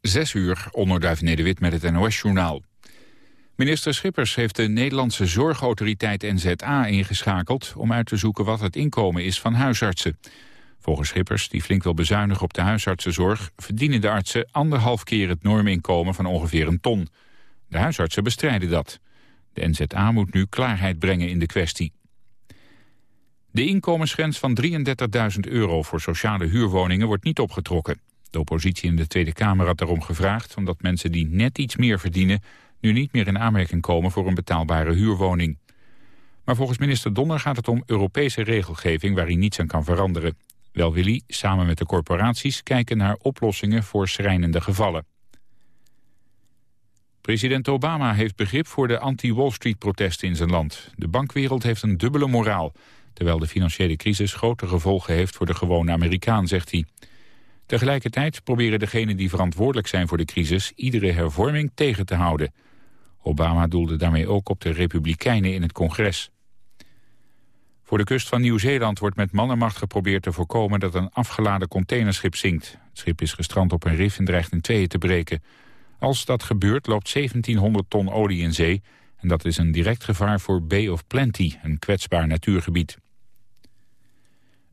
Zes uur, onderduif Nederwit met het NOS-journaal. Minister Schippers heeft de Nederlandse Zorgautoriteit NZA ingeschakeld... om uit te zoeken wat het inkomen is van huisartsen. Volgens Schippers, die flink wil bezuinigen op de huisartsenzorg... verdienen de artsen anderhalf keer het norminkomen van ongeveer een ton. De huisartsen bestrijden dat. De NZA moet nu klaarheid brengen in de kwestie. De inkomensgrens van 33.000 euro voor sociale huurwoningen wordt niet opgetrokken. De oppositie in de Tweede Kamer had daarom gevraagd... omdat mensen die net iets meer verdienen... nu niet meer in aanmerking komen voor een betaalbare huurwoning. Maar volgens minister Donner gaat het om Europese regelgeving... waar hij niets aan kan veranderen. Wel wil hij, samen met de corporaties, kijken naar oplossingen voor schrijnende gevallen. President Obama heeft begrip voor de anti-Wall Street-protesten in zijn land. De bankwereld heeft een dubbele moraal... terwijl de financiële crisis grote gevolgen heeft voor de gewone Amerikaan, zegt hij. Tegelijkertijd proberen degenen die verantwoordelijk zijn voor de crisis... iedere hervorming tegen te houden. Obama doelde daarmee ook op de republikeinen in het congres. Voor de kust van Nieuw-Zeeland wordt met mannenmacht geprobeerd te voorkomen... dat een afgeladen containerschip zinkt. Het schip is gestrand op een rif en dreigt in tweeën te breken. Als dat gebeurt loopt 1700 ton olie in zee... en dat is een direct gevaar voor Bay of Plenty, een kwetsbaar natuurgebied.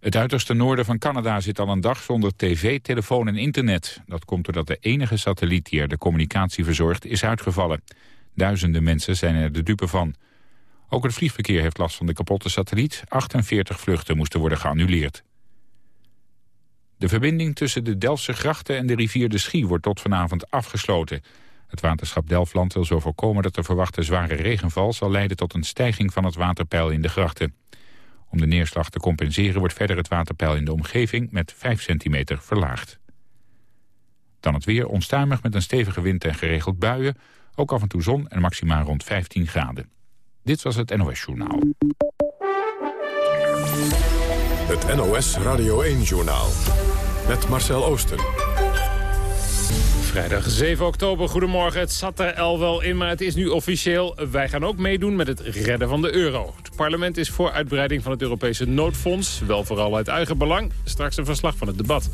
Het uiterste noorden van Canada zit al een dag zonder tv, telefoon en internet. Dat komt doordat de enige satelliet die er de communicatie verzorgt is uitgevallen. Duizenden mensen zijn er de dupe van. Ook het vliegverkeer heeft last van de kapotte satelliet. 48 vluchten moesten worden geannuleerd. De verbinding tussen de Delftse grachten en de rivier de Schie wordt tot vanavond afgesloten. Het waterschap Delftland wil zo voorkomen dat de verwachte zware regenval zal leiden tot een stijging van het waterpeil in de grachten. Om de neerslag te compenseren wordt verder het waterpeil in de omgeving met 5 centimeter verlaagd. Dan het weer onstuimig met een stevige wind en geregeld buien. Ook af en toe zon en maximaal rond 15 graden. Dit was het NOS Journaal. Het NOS Radio 1-journaal. Met Marcel Oosten. Vrijdag 7 oktober, goedemorgen. Het zat er al wel in, maar het is nu officieel. Wij gaan ook meedoen met het redden van de euro. Het parlement is voor uitbreiding van het Europese noodfonds. Wel vooral uit eigen belang. Straks een verslag van het debat.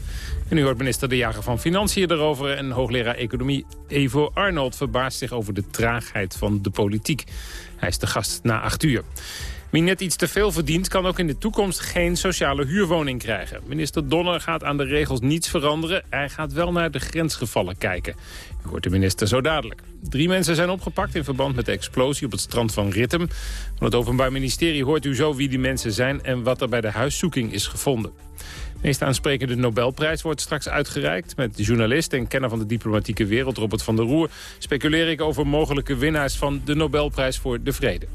En nu hoort minister De Jager van Financiën erover... en hoogleraar Economie Evo Arnold verbaast zich over de traagheid van de politiek. Hij is de gast na acht uur. Wie net iets te veel verdient, kan ook in de toekomst geen sociale huurwoning krijgen. Minister Donner gaat aan de regels niets veranderen. Hij gaat wel naar de grensgevallen kijken. U hoort de minister zo dadelijk. Drie mensen zijn opgepakt in verband met de explosie op het strand van Rittem. Van het Openbaar Ministerie hoort u zo wie die mensen zijn... en wat er bij de huiszoeking is gevonden. De meest aansprekende Nobelprijs wordt straks uitgereikt. Met journalist en kenner van de diplomatieke wereld Robert van der Roer... speculeer ik over mogelijke winnaars van de Nobelprijs voor de Vrede.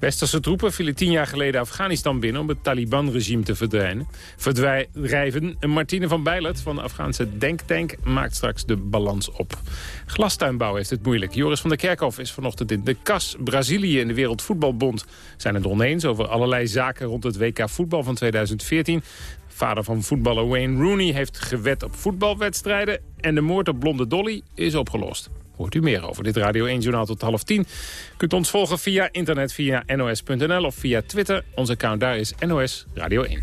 Westerse troepen vielen tien jaar geleden Afghanistan binnen... om het Taliban-regime te verdwijnen. verdrijven. Martine van Bijlert van de Afghaanse Denktank maakt straks de balans op. Glastuinbouw heeft het moeilijk. Joris van der Kerkhof is vanochtend in de kas. Brazilië en de Wereldvoetbalbond zijn het oneens... over allerlei zaken rond het WK voetbal van 2014. Vader van voetballer Wayne Rooney heeft gewet op voetbalwedstrijden... en de moord op blonde Dolly is opgelost hoort u meer over. Dit Radio 1 Journaal tot half tien. Kunt ons volgen via internet, via nos.nl of via Twitter. Onze account daar is NOS Radio 1.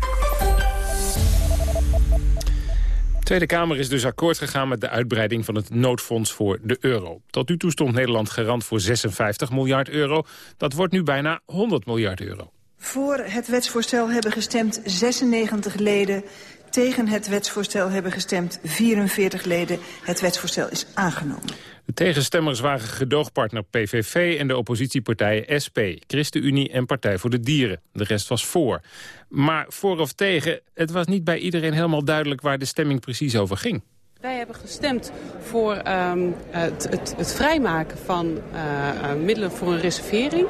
De Tweede Kamer is dus akkoord gegaan met de uitbreiding van het noodfonds voor de euro. Tot nu toe stond Nederland garant voor 56 miljard euro. Dat wordt nu bijna 100 miljard euro. Voor het wetsvoorstel hebben gestemd 96 leden. Tegen het wetsvoorstel hebben gestemd 44 leden. Het wetsvoorstel is aangenomen. De tegenstemmers waren gedoogpartner PVV en de oppositiepartijen SP, ChristenUnie en Partij voor de Dieren. De rest was voor. Maar voor of tegen, het was niet bij iedereen helemaal duidelijk waar de stemming precies over ging. Wij hebben gestemd voor um, het, het, het, vrijmaken van uh, middelen voor een reservering.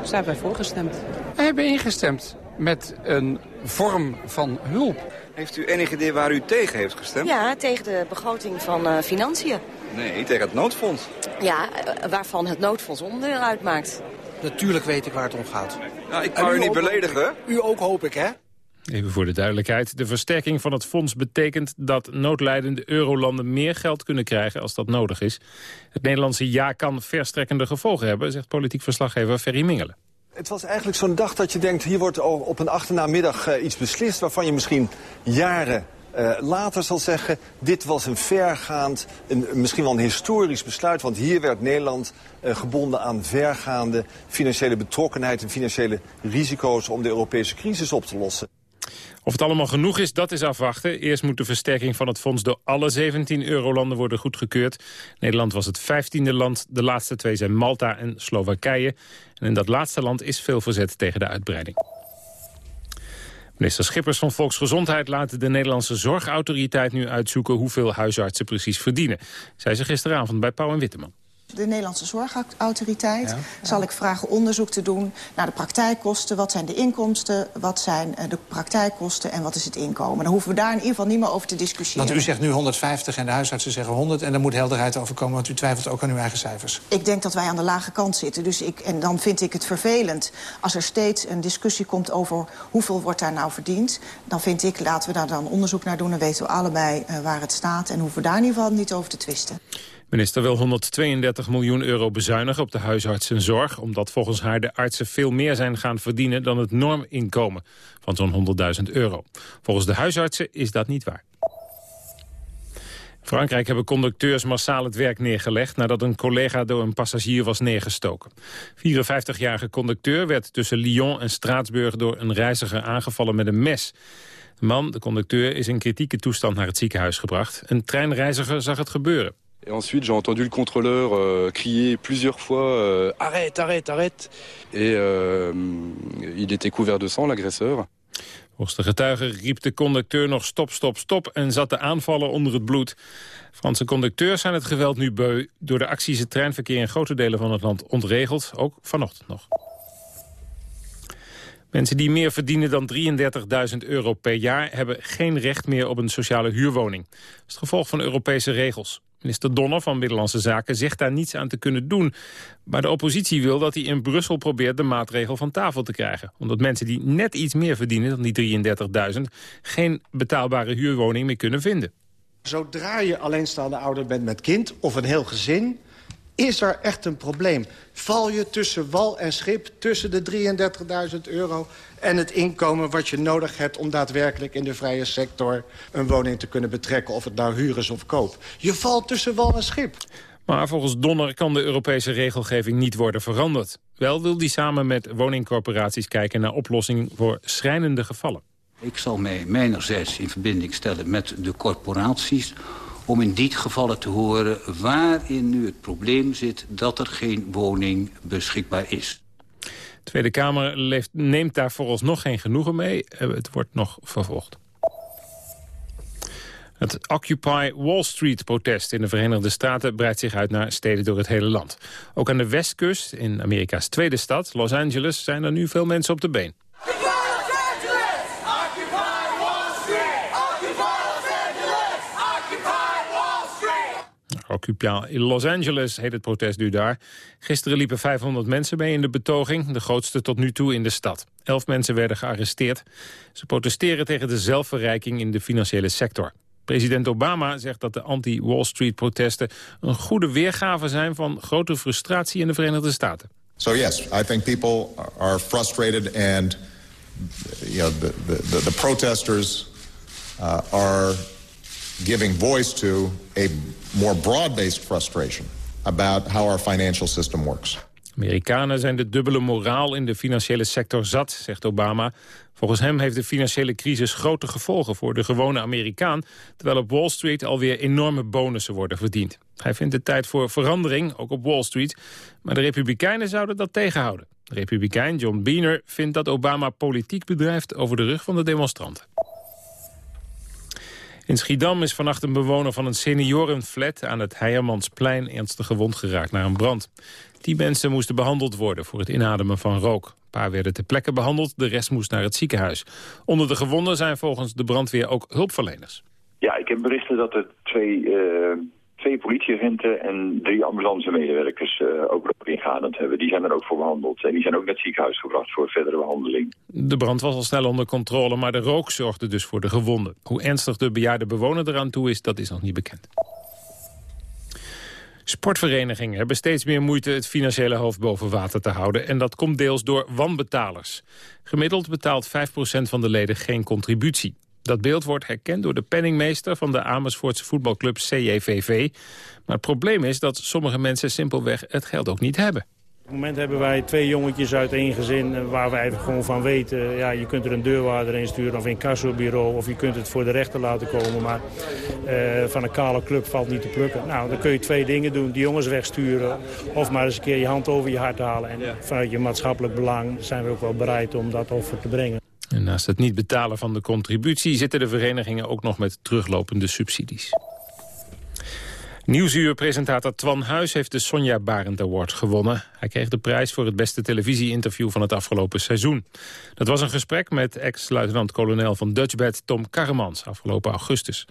Dus daar hebben wij voor gestemd. Wij hebben ingestemd met een vorm van hulp. Heeft u enig idee waar u tegen heeft gestemd? Ja, tegen de begroting van uh, Financiën. Nee, tegen het noodfonds. Ja, uh, waarvan het noodfonds onderdeel uitmaakt. Natuurlijk weet ik waar het om gaat. Nou, ik kan u, u niet beledigen. U ook hoop ik, hè? Even voor de duidelijkheid. De versterking van het fonds betekent dat noodlijdende eurolanden meer geld kunnen krijgen als dat nodig is. Het Nederlandse ja kan verstrekkende gevolgen hebben, zegt politiek verslaggever Ferry Mingelen. Het was eigenlijk zo'n dag dat je denkt, hier wordt op een achternamiddag uh, iets beslist... waarvan je misschien jaren uh, later zal zeggen... dit was een vergaand, een, misschien wel een historisch besluit... want hier werd Nederland uh, gebonden aan vergaande financiële betrokkenheid... en financiële risico's om de Europese crisis op te lossen. Of het allemaal genoeg is, dat is afwachten. Eerst moet de versterking van het fonds door alle 17 eurolanden worden goedgekeurd. Nederland was het 15e land. De laatste twee zijn Malta en Slowakije. En in dat laatste land is veel verzet tegen de uitbreiding. Minister Schippers van Volksgezondheid laat de Nederlandse Zorgautoriteit nu uitzoeken hoeveel huisartsen precies verdienen. Zij ze gisteravond bij Pauw en Witteman de Nederlandse Zorgautoriteit zal ik vragen onderzoek te doen naar de praktijkkosten. Wat zijn de inkomsten, wat zijn eh, de praktijkkosten en wat is het inkomen. Dan hoeven we daar in ieder geval niet meer over te discussiëren. Want u zegt nu 150 en de huisartsen zeggen 100... en er moet helderheid over komen, want u twijfelt ook aan uw eigen cijfers. Ik denk dat wij aan de lage kant zitten. Dus ik, en dan vind ik het vervelend als er steeds een discussie komt over... hoeveel wordt daar nou verdiend. Dan vind ik, laten we daar dan onderzoek naar doen... dan weten we allebei uh, waar het staat en hoeven we daar in ieder geval niet over te twisten. Minister wil 132 miljoen euro bezuinigen op de huisartsenzorg... omdat volgens haar de artsen veel meer zijn gaan verdienen... dan het norminkomen van zo'n 100.000 euro. Volgens de huisartsen is dat niet waar. Frankrijk hebben conducteurs massaal het werk neergelegd... nadat een collega door een passagier was neergestoken. 54-jarige conducteur werd tussen Lyon en Straatsburg... door een reiziger aangevallen met een mes. De man, de conducteur, is in kritieke toestand naar het ziekenhuis gebracht. Een treinreiziger zag het gebeuren. Et ensuite, j'ai entendu le contrôleur euh, crier plusieurs fois euh, Arrête, arrête, arrête !» Et euh, il était couvert de sang, l'agresseur. Volgens de getuigen riep de conducteur nog stop, stop, stop... en zat de aanvallen onder het bloed. Franse conducteurs zijn het geweld nu beu. Door de actie is het treinverkeer in grote delen van het land ontregeld. Ook vanochtend nog. Mensen die meer verdienen dan 33.000 euro per jaar... hebben geen recht meer op een sociale huurwoning. Dat is het gevolg van Europese regels. Minister Donner van Binnenlandse Zaken zegt daar niets aan te kunnen doen. Maar de oppositie wil dat hij in Brussel probeert de maatregel van tafel te krijgen. Omdat mensen die net iets meer verdienen dan die 33.000... geen betaalbare huurwoning meer kunnen vinden. Zodra je alleenstaande ouder bent met kind of een heel gezin is er echt een probleem. Val je tussen wal en schip, tussen de 33.000 euro... en het inkomen wat je nodig hebt om daadwerkelijk in de vrije sector... een woning te kunnen betrekken, of het nou huur is of koop. Je valt tussen wal en schip. Maar volgens Donner kan de Europese regelgeving niet worden veranderd. Wel wil die samen met woningcorporaties kijken naar oplossingen voor schrijnende gevallen. Ik zal mij mijnerzijds in verbinding stellen met de corporaties om in die gevallen te horen waarin nu het probleem zit dat er geen woning beschikbaar is. De Tweede Kamer neemt daar vooralsnog geen genoegen mee. Eh, het wordt nog vervolgd. Het Occupy Wall Street-protest in de Verenigde Staten breidt zich uit naar steden door het hele land. Ook aan de westkust, in Amerika's tweede stad, Los Angeles, zijn er nu veel mensen op de been. In Los Angeles heet het protest nu daar. Gisteren liepen 500 mensen mee in de betoging, de grootste tot nu toe in de stad. Elf mensen werden gearresteerd. Ze protesteren tegen de zelfverrijking in de financiële sector. President Obama zegt dat de anti-Wall Street-protesten een goede weergave zijn van grote frustratie in de Verenigde Staten. So yes, I think people are frustrated and you know, the, the, the protesters uh, are giving voice to a more broad-based frustration about how our financial system works. Amerikanen zijn de dubbele moraal in de financiële sector zat, zegt Obama. Volgens hem heeft de financiële crisis grote gevolgen voor de gewone Amerikaan... terwijl op Wall Street alweer enorme bonussen worden verdiend. Hij vindt het tijd voor verandering, ook op Wall Street. Maar de Republikeinen zouden dat tegenhouden. De Republikein John Boehner vindt dat Obama politiek bedrijft... over de rug van de demonstranten. In Schiedam is vannacht een bewoner van een seniorenflat aan het Heijermansplein ernstig gewond geraakt naar een brand. Die mensen moesten behandeld worden voor het inademen van rook. Een paar werden ter plekke behandeld, de rest moest naar het ziekenhuis. Onder de gewonden zijn volgens de brandweer ook hulpverleners. Ja, ik heb berichten dat er twee uh, twee politieagenten en drie ambulancemedewerkers uh, ook ingadend hebben. Die zijn er ook voor behandeld. En die zijn ook naar het ziekenhuis gebracht voor verdere behandeling. De brand was al snel onder controle, maar de rook zorgde dus voor de gewonden. Hoe ernstig de bejaarde bewoner eraan toe is, dat is nog niet bekend. Sportverenigingen hebben steeds meer moeite het financiële hoofd boven water te houden. En dat komt deels door wanbetalers. Gemiddeld betaalt 5% van de leden geen contributie. Dat beeld wordt herkend door de penningmeester van de Amersfoortse voetbalclub CJVV. Maar het probleem is dat sommige mensen simpelweg het geld ook niet hebben. Op het moment hebben wij twee jongetjes uit één gezin eh, waar we eigenlijk gewoon van weten... ja, je kunt er een deurwaarder in sturen of een kassobureau... of je kunt het voor de rechter laten komen, maar uh, van een kale club valt niet te plukken. Nou, dan kun je twee dingen doen. Die jongens wegsturen of maar eens een keer je hand over je hart halen. En vanuit je maatschappelijk belang zijn we ook wel bereid om dat offer te brengen. En naast het niet betalen van de contributie... zitten de verenigingen ook nog met teruglopende subsidies. Nieuwsuurpresentator Twan Huis heeft de Sonja Barend Award gewonnen. Hij kreeg de prijs voor het beste televisieinterview van het afgelopen seizoen. Dat was een gesprek met ex-luitenant-kolonel van Dutchbed Tom Karremans afgelopen augustus.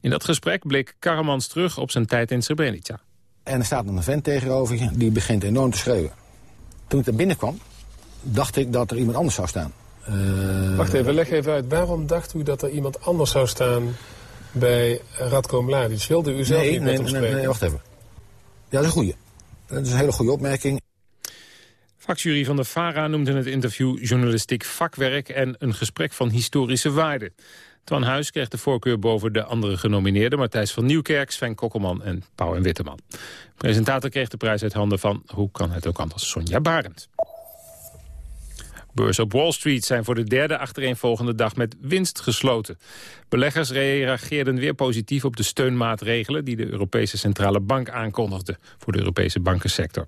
In dat gesprek bleek Karremans terug op zijn tijd in Srebrenica. En er staat een vent tegenover je, die begint enorm te schreeuwen. Toen ik er binnenkwam, dacht ik dat er iemand anders zou staan. Uh... Wacht even, leg even uit. Waarom dacht u dat er iemand anders zou staan bij Radko Mladic. Wilde u zelf nee, niet nee, met hem nee, spreken? nee, wacht even. Ja, dat is een goeie. Dat is een hele goede opmerking. Vakjury van de VARA noemde het interview journalistiek vakwerk... en een gesprek van historische waarde. Twan Huis kreeg de voorkeur boven de andere genomineerden... Matthijs van Nieuwkerk, Sven Kokkelman en Pauw en Witteman. De presentator kreeg de prijs uit handen van, hoe kan het ook anders, Sonja Barend. Beurzen op Wall Street zijn voor de derde achtereenvolgende dag met winst gesloten. Beleggers reageerden weer positief op de steunmaatregelen... die de Europese Centrale Bank aankondigde voor de Europese bankensector.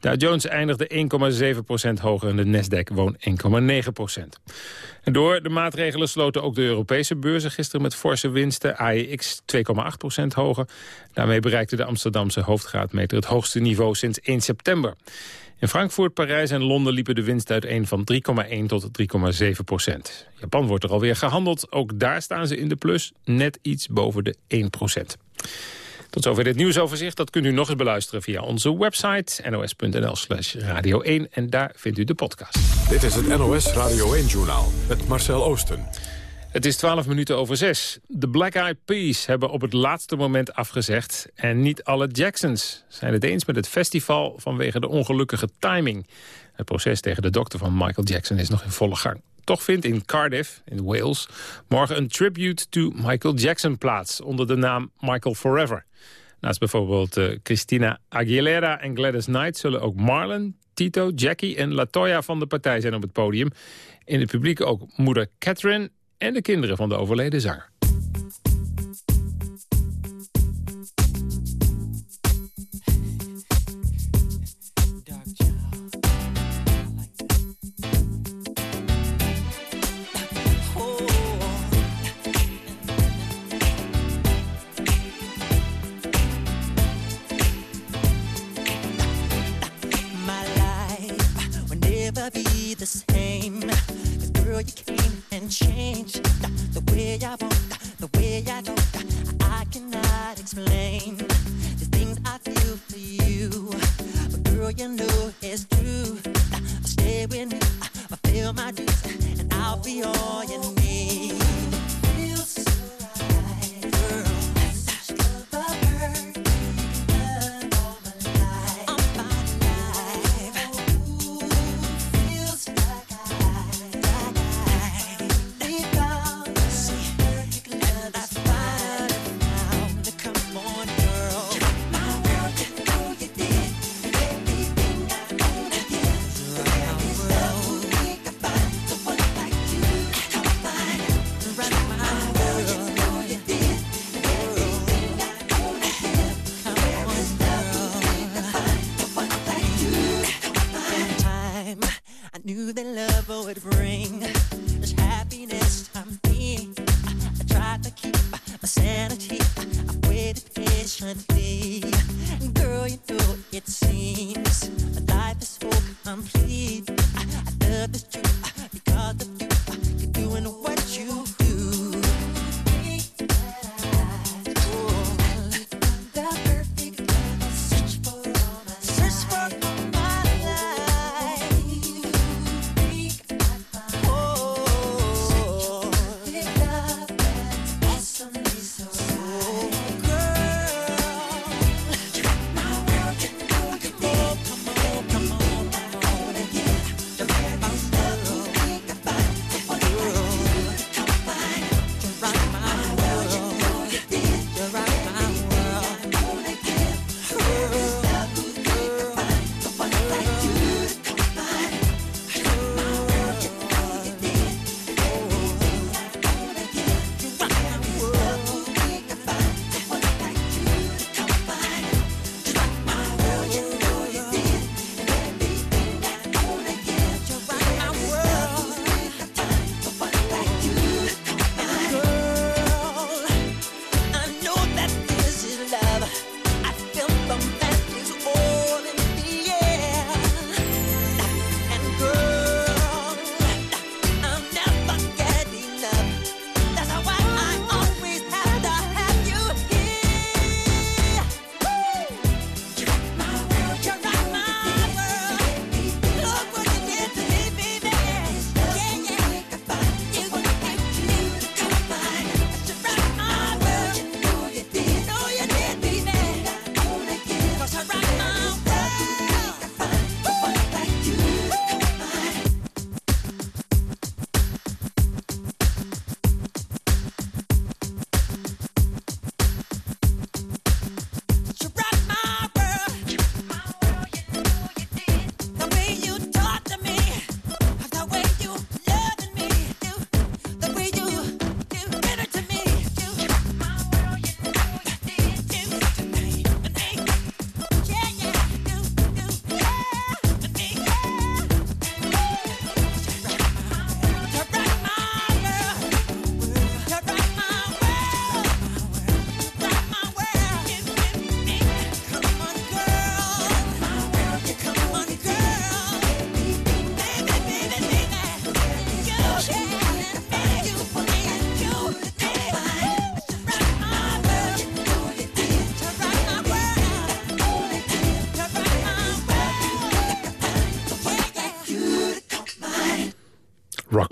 Dow Jones eindigde 1,7% hoger en de Nasdaq woon 1,9 En door de maatregelen sloten ook de Europese beurzen gisteren met forse winsten. AEX 2,8% hoger. Daarmee bereikte de Amsterdamse hoofdgraadmeter het hoogste niveau sinds 1 september. In Frankfurt, Parijs en Londen liepen de winst uiteen van 3,1 tot 3,7 procent. Japan wordt er alweer gehandeld. Ook daar staan ze in de plus, net iets boven de 1 procent. Tot zover dit nieuwsoverzicht. Dat kunt u nog eens beluisteren via onze website nos.nl slash radio 1. En daar vindt u de podcast. Dit is het NOS Radio 1-journaal met Marcel Oosten. Het is 12 minuten over 6. De Black Eyed Peas hebben op het laatste moment afgezegd. En niet alle Jacksons zijn het eens met het festival vanwege de ongelukkige timing. Het proces tegen de dokter van Michael Jackson is nog in volle gang. Toch vindt in Cardiff, in Wales, morgen een tribute to Michael Jackson plaats... onder de naam Michael Forever. Naast bijvoorbeeld uh, Christina Aguilera en Gladys Knight... zullen ook Marlon, Tito, Jackie en Latoya van de partij zijn op het podium. In het publiek ook moeder Catherine en de kinderen van de overleden zanger. Girl, you came and changed the way I want, the way I don't. I cannot explain the things I feel for you. But girl, you know it's true. Stay with me, I fulfill my dues, and I'll be all you need.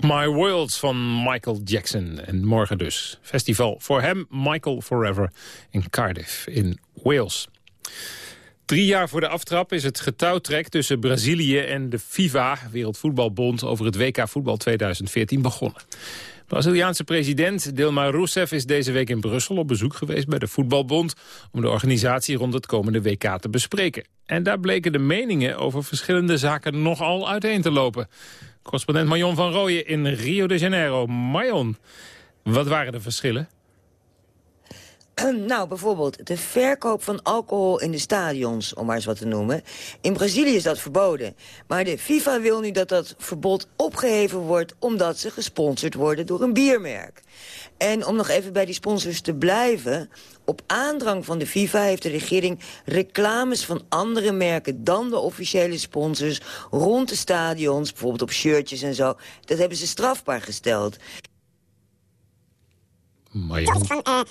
My World van Michael Jackson. En morgen dus festival voor hem, Michael Forever, in Cardiff in Wales. Drie jaar voor de aftrap is het getouwtrek tussen Brazilië en de FIFA, Wereldvoetbalbond, over het WK voetbal 2014 begonnen. Braziliaanse president Dilma Rousseff is deze week in Brussel op bezoek geweest bij de Voetbalbond om de organisatie rond het komende WK te bespreken. En daar bleken de meningen over verschillende zaken nogal uiteen te lopen. Correspondent Marion van Rooyen in Rio de Janeiro. Marion, wat waren de verschillen? Nou, bijvoorbeeld de verkoop van alcohol in de stadions, om maar eens wat te noemen. In Brazilië is dat verboden. Maar de FIFA wil nu dat dat verbod opgeheven wordt... omdat ze gesponsord worden door een biermerk. En om nog even bij die sponsors te blijven... op aandrang van de FIFA heeft de regering reclames van andere merken... dan de officiële sponsors rond de stadions, bijvoorbeeld op shirtjes en zo... dat hebben ze strafbaar gesteld. Marion.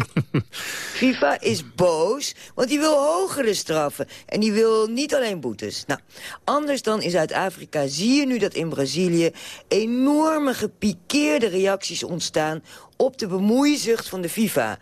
FIFA is boos, want die wil hogere straffen. En die wil niet alleen boetes. Nou, anders dan in Zuid-Afrika zie je nu dat in Brazilië... enorme gepikeerde reacties ontstaan op de bemoeizucht van de FIFA.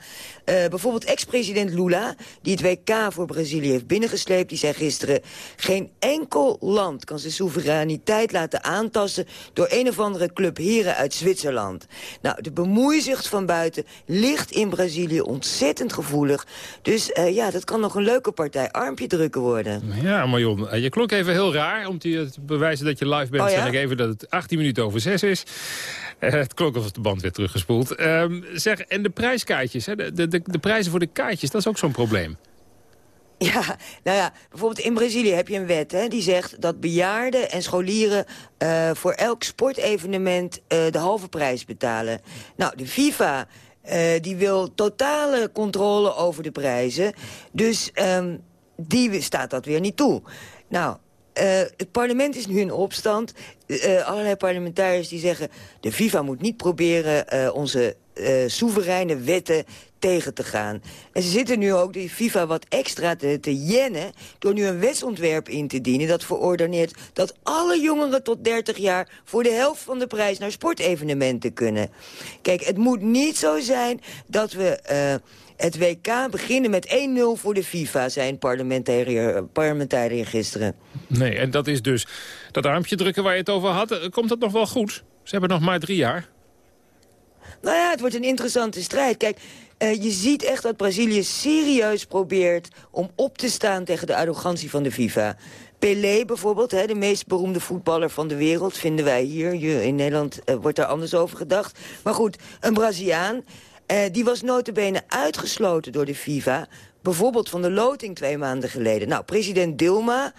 Uh, bijvoorbeeld ex-president Lula, die het WK voor Brazilië heeft binnengesleept... die zei gisteren, geen enkel land kan zijn soevereiniteit laten aantasten... door een of andere club heren uit Zwitserland. Nou, de bemoeizucht van buiten ligt in Brazilië ontzettend gevoelig. Dus uh, ja, dat kan nog een leuke partij armpje drukken worden. Ja, Marion, je klonk even heel raar om te bewijzen dat je live bent. Oh, ja? Zeg ik even dat het 18 minuten over 6 is. Uh, het klonk alsof de band werd teruggespoeld. Um, zeg, en de prijskaartjes, hè? De, de, de prijzen voor de kaartjes, dat is ook zo'n probleem. Ja, nou ja, bijvoorbeeld in Brazilië heb je een wet hè, die zegt dat bejaarden en scholieren uh, voor elk sportevenement uh, de halve prijs betalen. Nou, de FIFA uh, die wil totale controle over de prijzen, dus um, die staat dat weer niet toe. Nou, het parlement is nu in opstand. Allerlei parlementariërs die zeggen... de FIFA moet niet proberen onze soevereine wetten tegen te gaan. En ze zitten nu ook de FIFA wat extra te, jennen... door nu een wetsontwerp in te dienen dat verordeneert... dat alle jongeren tot 30 jaar voor de helft van de prijs... naar sportevenementen kunnen. Kijk, het moet niet zo zijn dat we het WK beginnen met 1-0 voor de FIFA, zijn parlementariër, parlementariër gisteren. Nee, en dat is dus dat armpje drukken waar je het over had. Komt dat nog wel goed? Ze hebben nog maar drie jaar. Nou ja, het wordt een interessante strijd. Kijk, uh, je ziet echt dat Brazilië serieus probeert om op te staan tegen de arrogantie van de FIFA. Pelé bijvoorbeeld, hè, de meest beroemde voetballer van de wereld, vinden wij hier. In Nederland uh, wordt daar anders over gedacht. Maar goed, een Braziliaan, uh, die was notabene uitgesloten door de FIFA... bijvoorbeeld van de loting twee maanden geleden. Nou, president Dilma,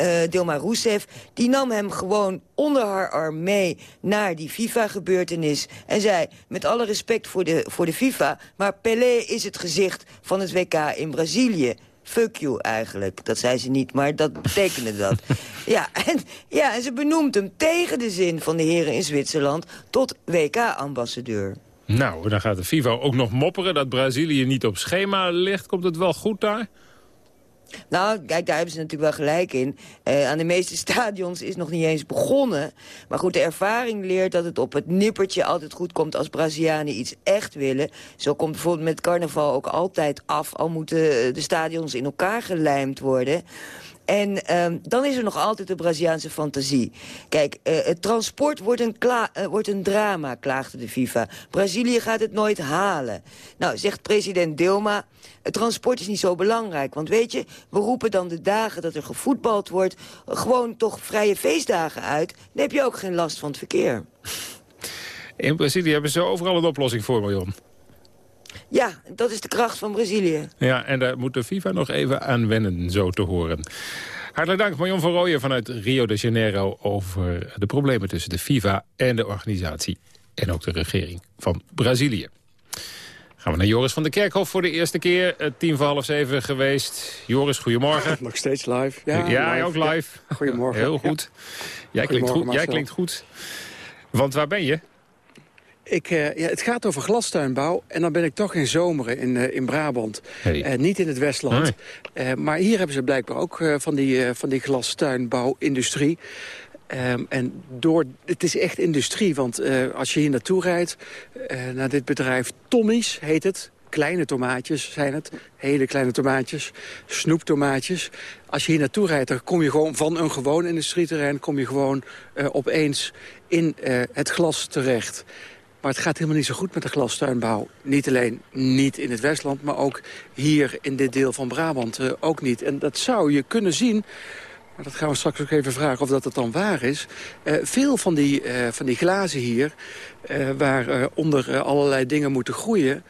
uh, Dilma Rousseff... die nam hem gewoon onder haar arm mee naar die FIFA-gebeurtenis... en zei, met alle respect voor de, voor de FIFA... maar Pelé is het gezicht van het WK in Brazilië fuck you eigenlijk. Dat zei ze niet, maar dat betekende dat. ja, en, ja, en ze benoemt hem tegen de zin van de heren in Zwitserland... tot WK-ambassadeur. Nou, dan gaat de FIFA ook nog mopperen dat Brazilië niet op schema ligt. Komt het wel goed daar? Nou, kijk, daar hebben ze natuurlijk wel gelijk in. Uh, aan de meeste stadions is nog niet eens begonnen. Maar goed, de ervaring leert dat het op het nippertje altijd goed komt... als Brazilianen iets echt willen. Zo komt bijvoorbeeld met carnaval ook altijd af... al moeten de stadions in elkaar gelijmd worden... En um, dan is er nog altijd de Braziliaanse fantasie. Kijk, uh, het transport wordt een, uh, wordt een drama, klaagde de FIFA. Brazilië gaat het nooit halen. Nou, zegt president Dilma, het transport is niet zo belangrijk. Want weet je, we roepen dan de dagen dat er gevoetbald wordt... gewoon toch vrije feestdagen uit. Dan heb je ook geen last van het verkeer. In Brazilië hebben ze overal een oplossing voor, Marion. Ja, dat is de kracht van Brazilië. Ja, en daar moet de FIFA nog even aan wennen, zo te horen. Hartelijk dank, Marion van Rooyen vanuit Rio de Janeiro... over de problemen tussen de FIFA en de organisatie... en ook de regering van Brazilië. Gaan we naar Joris van der Kerkhof voor de eerste keer. Tien voor half zeven geweest. Joris, goedemorgen. Nog steeds live. Ja, ja live. ook live. Ja. Goedemorgen. Heel goed. Jij, klinkt goed. Jij klinkt goed. Want waar ben je? Ik, uh, ja, het gaat over glastuinbouw en dan ben ik toch in Zomeren in, uh, in Brabant. Hey. Uh, niet in het Westland. Nee. maar hier hebben ze blijkbaar ook van die, van die glastuinbouwindustrie. Ehm, en door, het is echt industrie, want eh, als je hier naartoe rijdt... eh, naar dit bedrijf, Tommy's heet het... Kleine tomaatjes zijn het, hele kleine tomaatjes, snoeptomaatjes. Als je hier naartoe rijdt, dan kom je gewoon van een gewoon industrieterrein... kom je gewoon eh, opeens in eh, het glas terecht. Maar het gaat helemaal niet zo goed met de glastuinbouw. Niet alleen niet in het Westland, maar ook hier in dit deel van Brabant eh, ook niet. En dat zou je kunnen zien maar dat gaan we straks ook even vragen of dat het dan waar is. Eh, veel van die, eh, van die glazen hier, eh, waar onder allerlei dingen moeten groeien...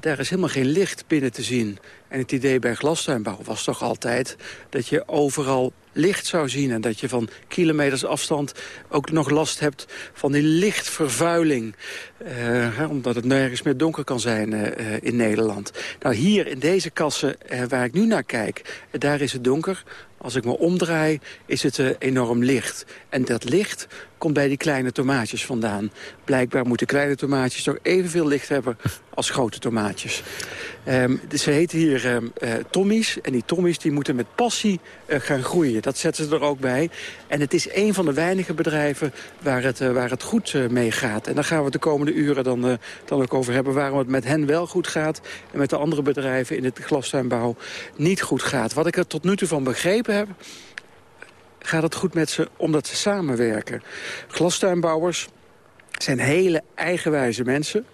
daar is helemaal geen licht binnen te zien. En het idee bij glastuinbouw was toch altijd dat je overal licht zou zien... en dat je van kilometers afstand ook nog last hebt van die lichtvervuiling. Eh, omdat het nergens meer donker kan zijn eh, in Nederland. Nou, hier in deze kassen eh, waar ik nu naar kijk, daar is het donker. Als ik me omdraai, is het eh, enorm licht. En dat licht komt bij die kleine tomaatjes vandaan. Blijkbaar moeten kleine tomaatjes toch evenveel licht hebben als grote tomaatjes. Ehm, dus ze heten hier eh, Tommy's. En die Tommy's die moeten met passie eh, gaan groeien. Dat zetten ze er ook bij. En het is een van de weinige bedrijven waar het, eh, waar het goed eh, mee gaat. En daar gaan we de komende uren dan, eh, dan ook over hebben... waarom het met hen wel goed gaat... en met de andere bedrijven in het glastuinbouw niet goed gaat. Wat ik er tot nu toe van begrepen heb gaat het goed met ze omdat ze samenwerken. Glastuinbouwers zijn hele eigenwijze mensen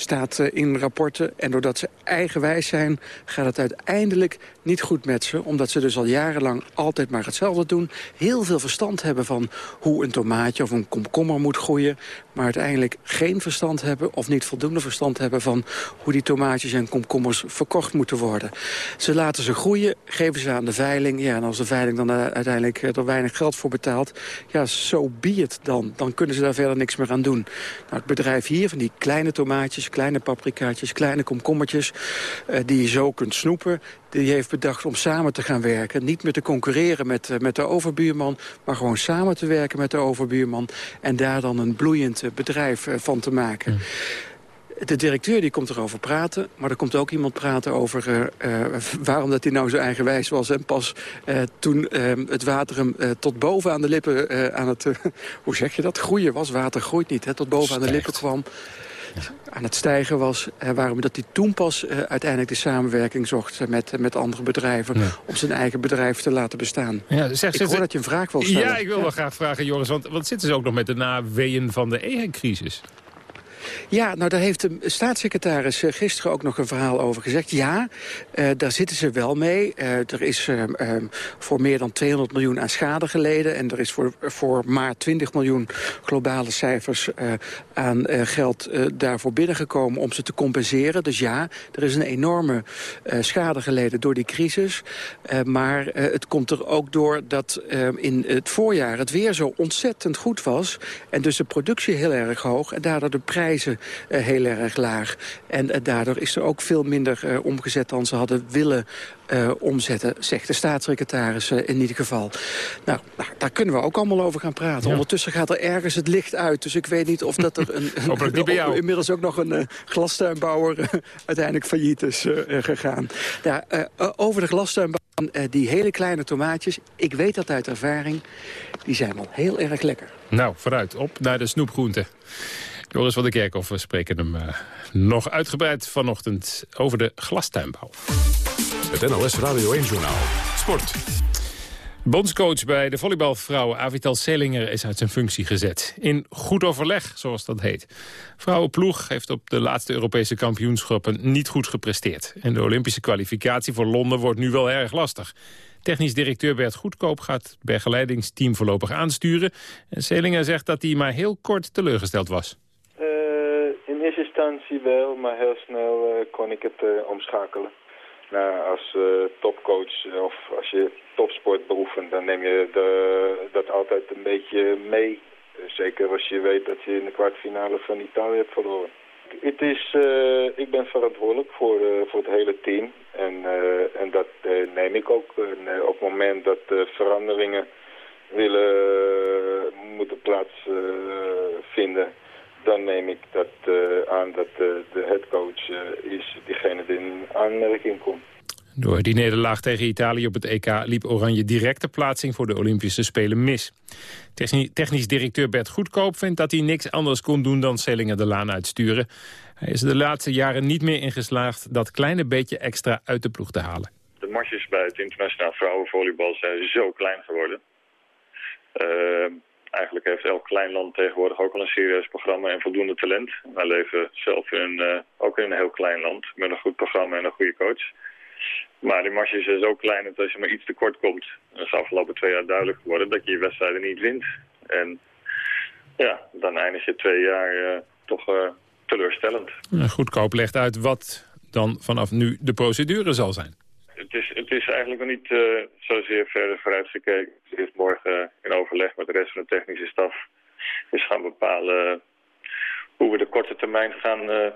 staat eh, in rapporten. En doordat ze eigenwijs zijn, gaat het uiteindelijk niet goed met ze. Omdat ze dus al jarenlang altijd maar hetzelfde doen. Heel veel verstand hebben van hoe een tomaatje of een komkommer moet groeien. Maar uiteindelijk geen verstand hebben of niet voldoende verstand hebben... van hoe die tomaatjes en komkommers verkocht moeten worden. Ze laten ze groeien, geven ze aan de veiling. Ja, en als de veiling dan eh, uiteindelijk eh, er weinig geld voor betaalt... ja, zo be it dan. Dan kunnen ze daar verder niks meer aan doen. Nou, het bedrijf hier, van die kleine tomaatjes, kleine paprikaatjes... kleine komkommertjes, eh, die je zo kunt snoepen... die heeft bedacht om samen te gaan werken. Niet meer te concurreren met, eh, met de overbuurman... maar gewoon samen te werken met de overbuurman... en daar dan een bloeiend eh, bedrijf eh, van te maken. De directeur die komt erover praten, maar er komt ook iemand praten over waarom dat hij nou zo eigenwijs was. En pas toen eh, het water hem tot boven aan de lippen aan het, hoe zeg je dat, groeien was. Water groeit niet, hè, tot boven aan de lippen kwam. Aan het stijgen was, eh, waarom dat hij toen pas eh, uiteindelijk de samenwerking zocht met, met andere bedrijven. Om zijn eigen bedrijf te laten bestaan. Ja, zeg, ik hoor dat je een vraag wil stellen. Ja, ik wil wel graag vragen, Joris. Want, want zitten ze ook nog met de naweeën van de EHEC-crisis? Ja, nou daar heeft de staatssecretaris eh, gisteren ook nog een verhaal over gezegd. Ja, eh, daar zitten ze wel mee. Eh, er is eh, eh, voor meer dan 200 miljoen aan schade geleden. En er is voor, voor maar 20 miljoen globale cijfers aan geld daarvoor binnengekomen om ze te compenseren. Dus ja, er is een enorme schade geleden door die crisis. Maar het komt er ook door dat eh, in het voorjaar het weer zo ontzettend goed was. En dus de productie heel erg hoog. En daardoor de prijzen eh, heel erg laag. En eh, daardoor is er ook veel minder eh, omgezet dan ze hadden willen omzetten, zegt de staatssecretaris in ieder geval. Nou, nou, daar kunnen we ook allemaal over gaan praten. Ondertussen gaat er ergens het licht uit. Dus ik weet niet of dat er een, een- niet bij jou. inmiddels ook nog een glastuinbouwer uiteindelijk failliet is gegaan. Ja, eh, over de glastuinbouw, die hele kleine tomaatjes, ik weet dat uit ervaring, die zijn wel heel erg lekker. Nou, vooruit. Op naar de snoepgroenten. Joris van der Kerkhoff, we spreken hem eh, nog uitgebreid vanochtend over de glastuinbouw. Het NLS Radio 1-journaal. Sport. Bondscoach bij de volleybalvrouwen Avital Selinger is uit zijn functie gezet. In goed overleg, zoals dat heet. Vrouwenploeg heeft op de laatste Europese kampioenschappen niet goed gepresteerd. En de Olympische kwalificatie voor Londen wordt nu wel erg lastig. Technisch directeur Bert Goedkoop gaat het begeleidingsteam voorlopig aansturen. En Selinger zegt dat hij maar heel kort teleurgesteld was. Instantie wel, maar heel snel eh, kon ik het eh, omschakelen. Nou, als eh, topcoach of als je topsport beoefent, dan neem je de, dat altijd een beetje mee. Zeker als je weet dat je in de kwartfinale van Italië hebt verloren. Het is, eh, ik ben verantwoordelijk voor, voor het hele team. En, en dat neem ik ook. Op het moment dat veranderingen willen moeten plaatsvinden, dan neem ik dat eh, aan dat eh, de headcoach eh, is diegene die in aanmerking komt. Door die nederlaag tegen Italië op het EK liep Oranje direct de plaatsing voor de Olympische Spelen mis. Techni- Technisch directeur Bert Goedkoop vindt dat hij niks anders kon doen dan Sellingen de laan uitsturen. Hij is de laatste jaren niet meer ingeslaagd dat kleine beetje extra uit de ploeg te halen. De marges bij het internationaal vrouwenvolleybal zijn zo klein geworden. Uh, eigenlijk heeft elk klein land tegenwoordig ook al een serieus programma en voldoende talent. Wij leven zelf in, uh, ook in een heel klein land met een goed programma en een goede coach. Maar die marges zijn zo klein dat als je maar iets tekort komt, dat is de afgelopen twee jaar duidelijk geworden, dat je je wedstrijden niet wint. En ja, dan eindig je twee jaar uh, toch uh, teleurstellend. Goedkoop legt uit wat dan vanaf nu de procedure zal zijn. Het is, het is eigenlijk nog niet uh, zozeer verder vooruit gekeken. Het is morgen in overleg met de rest van de technische staf is gaan bepalen hoe we de korte termijn gaan uh,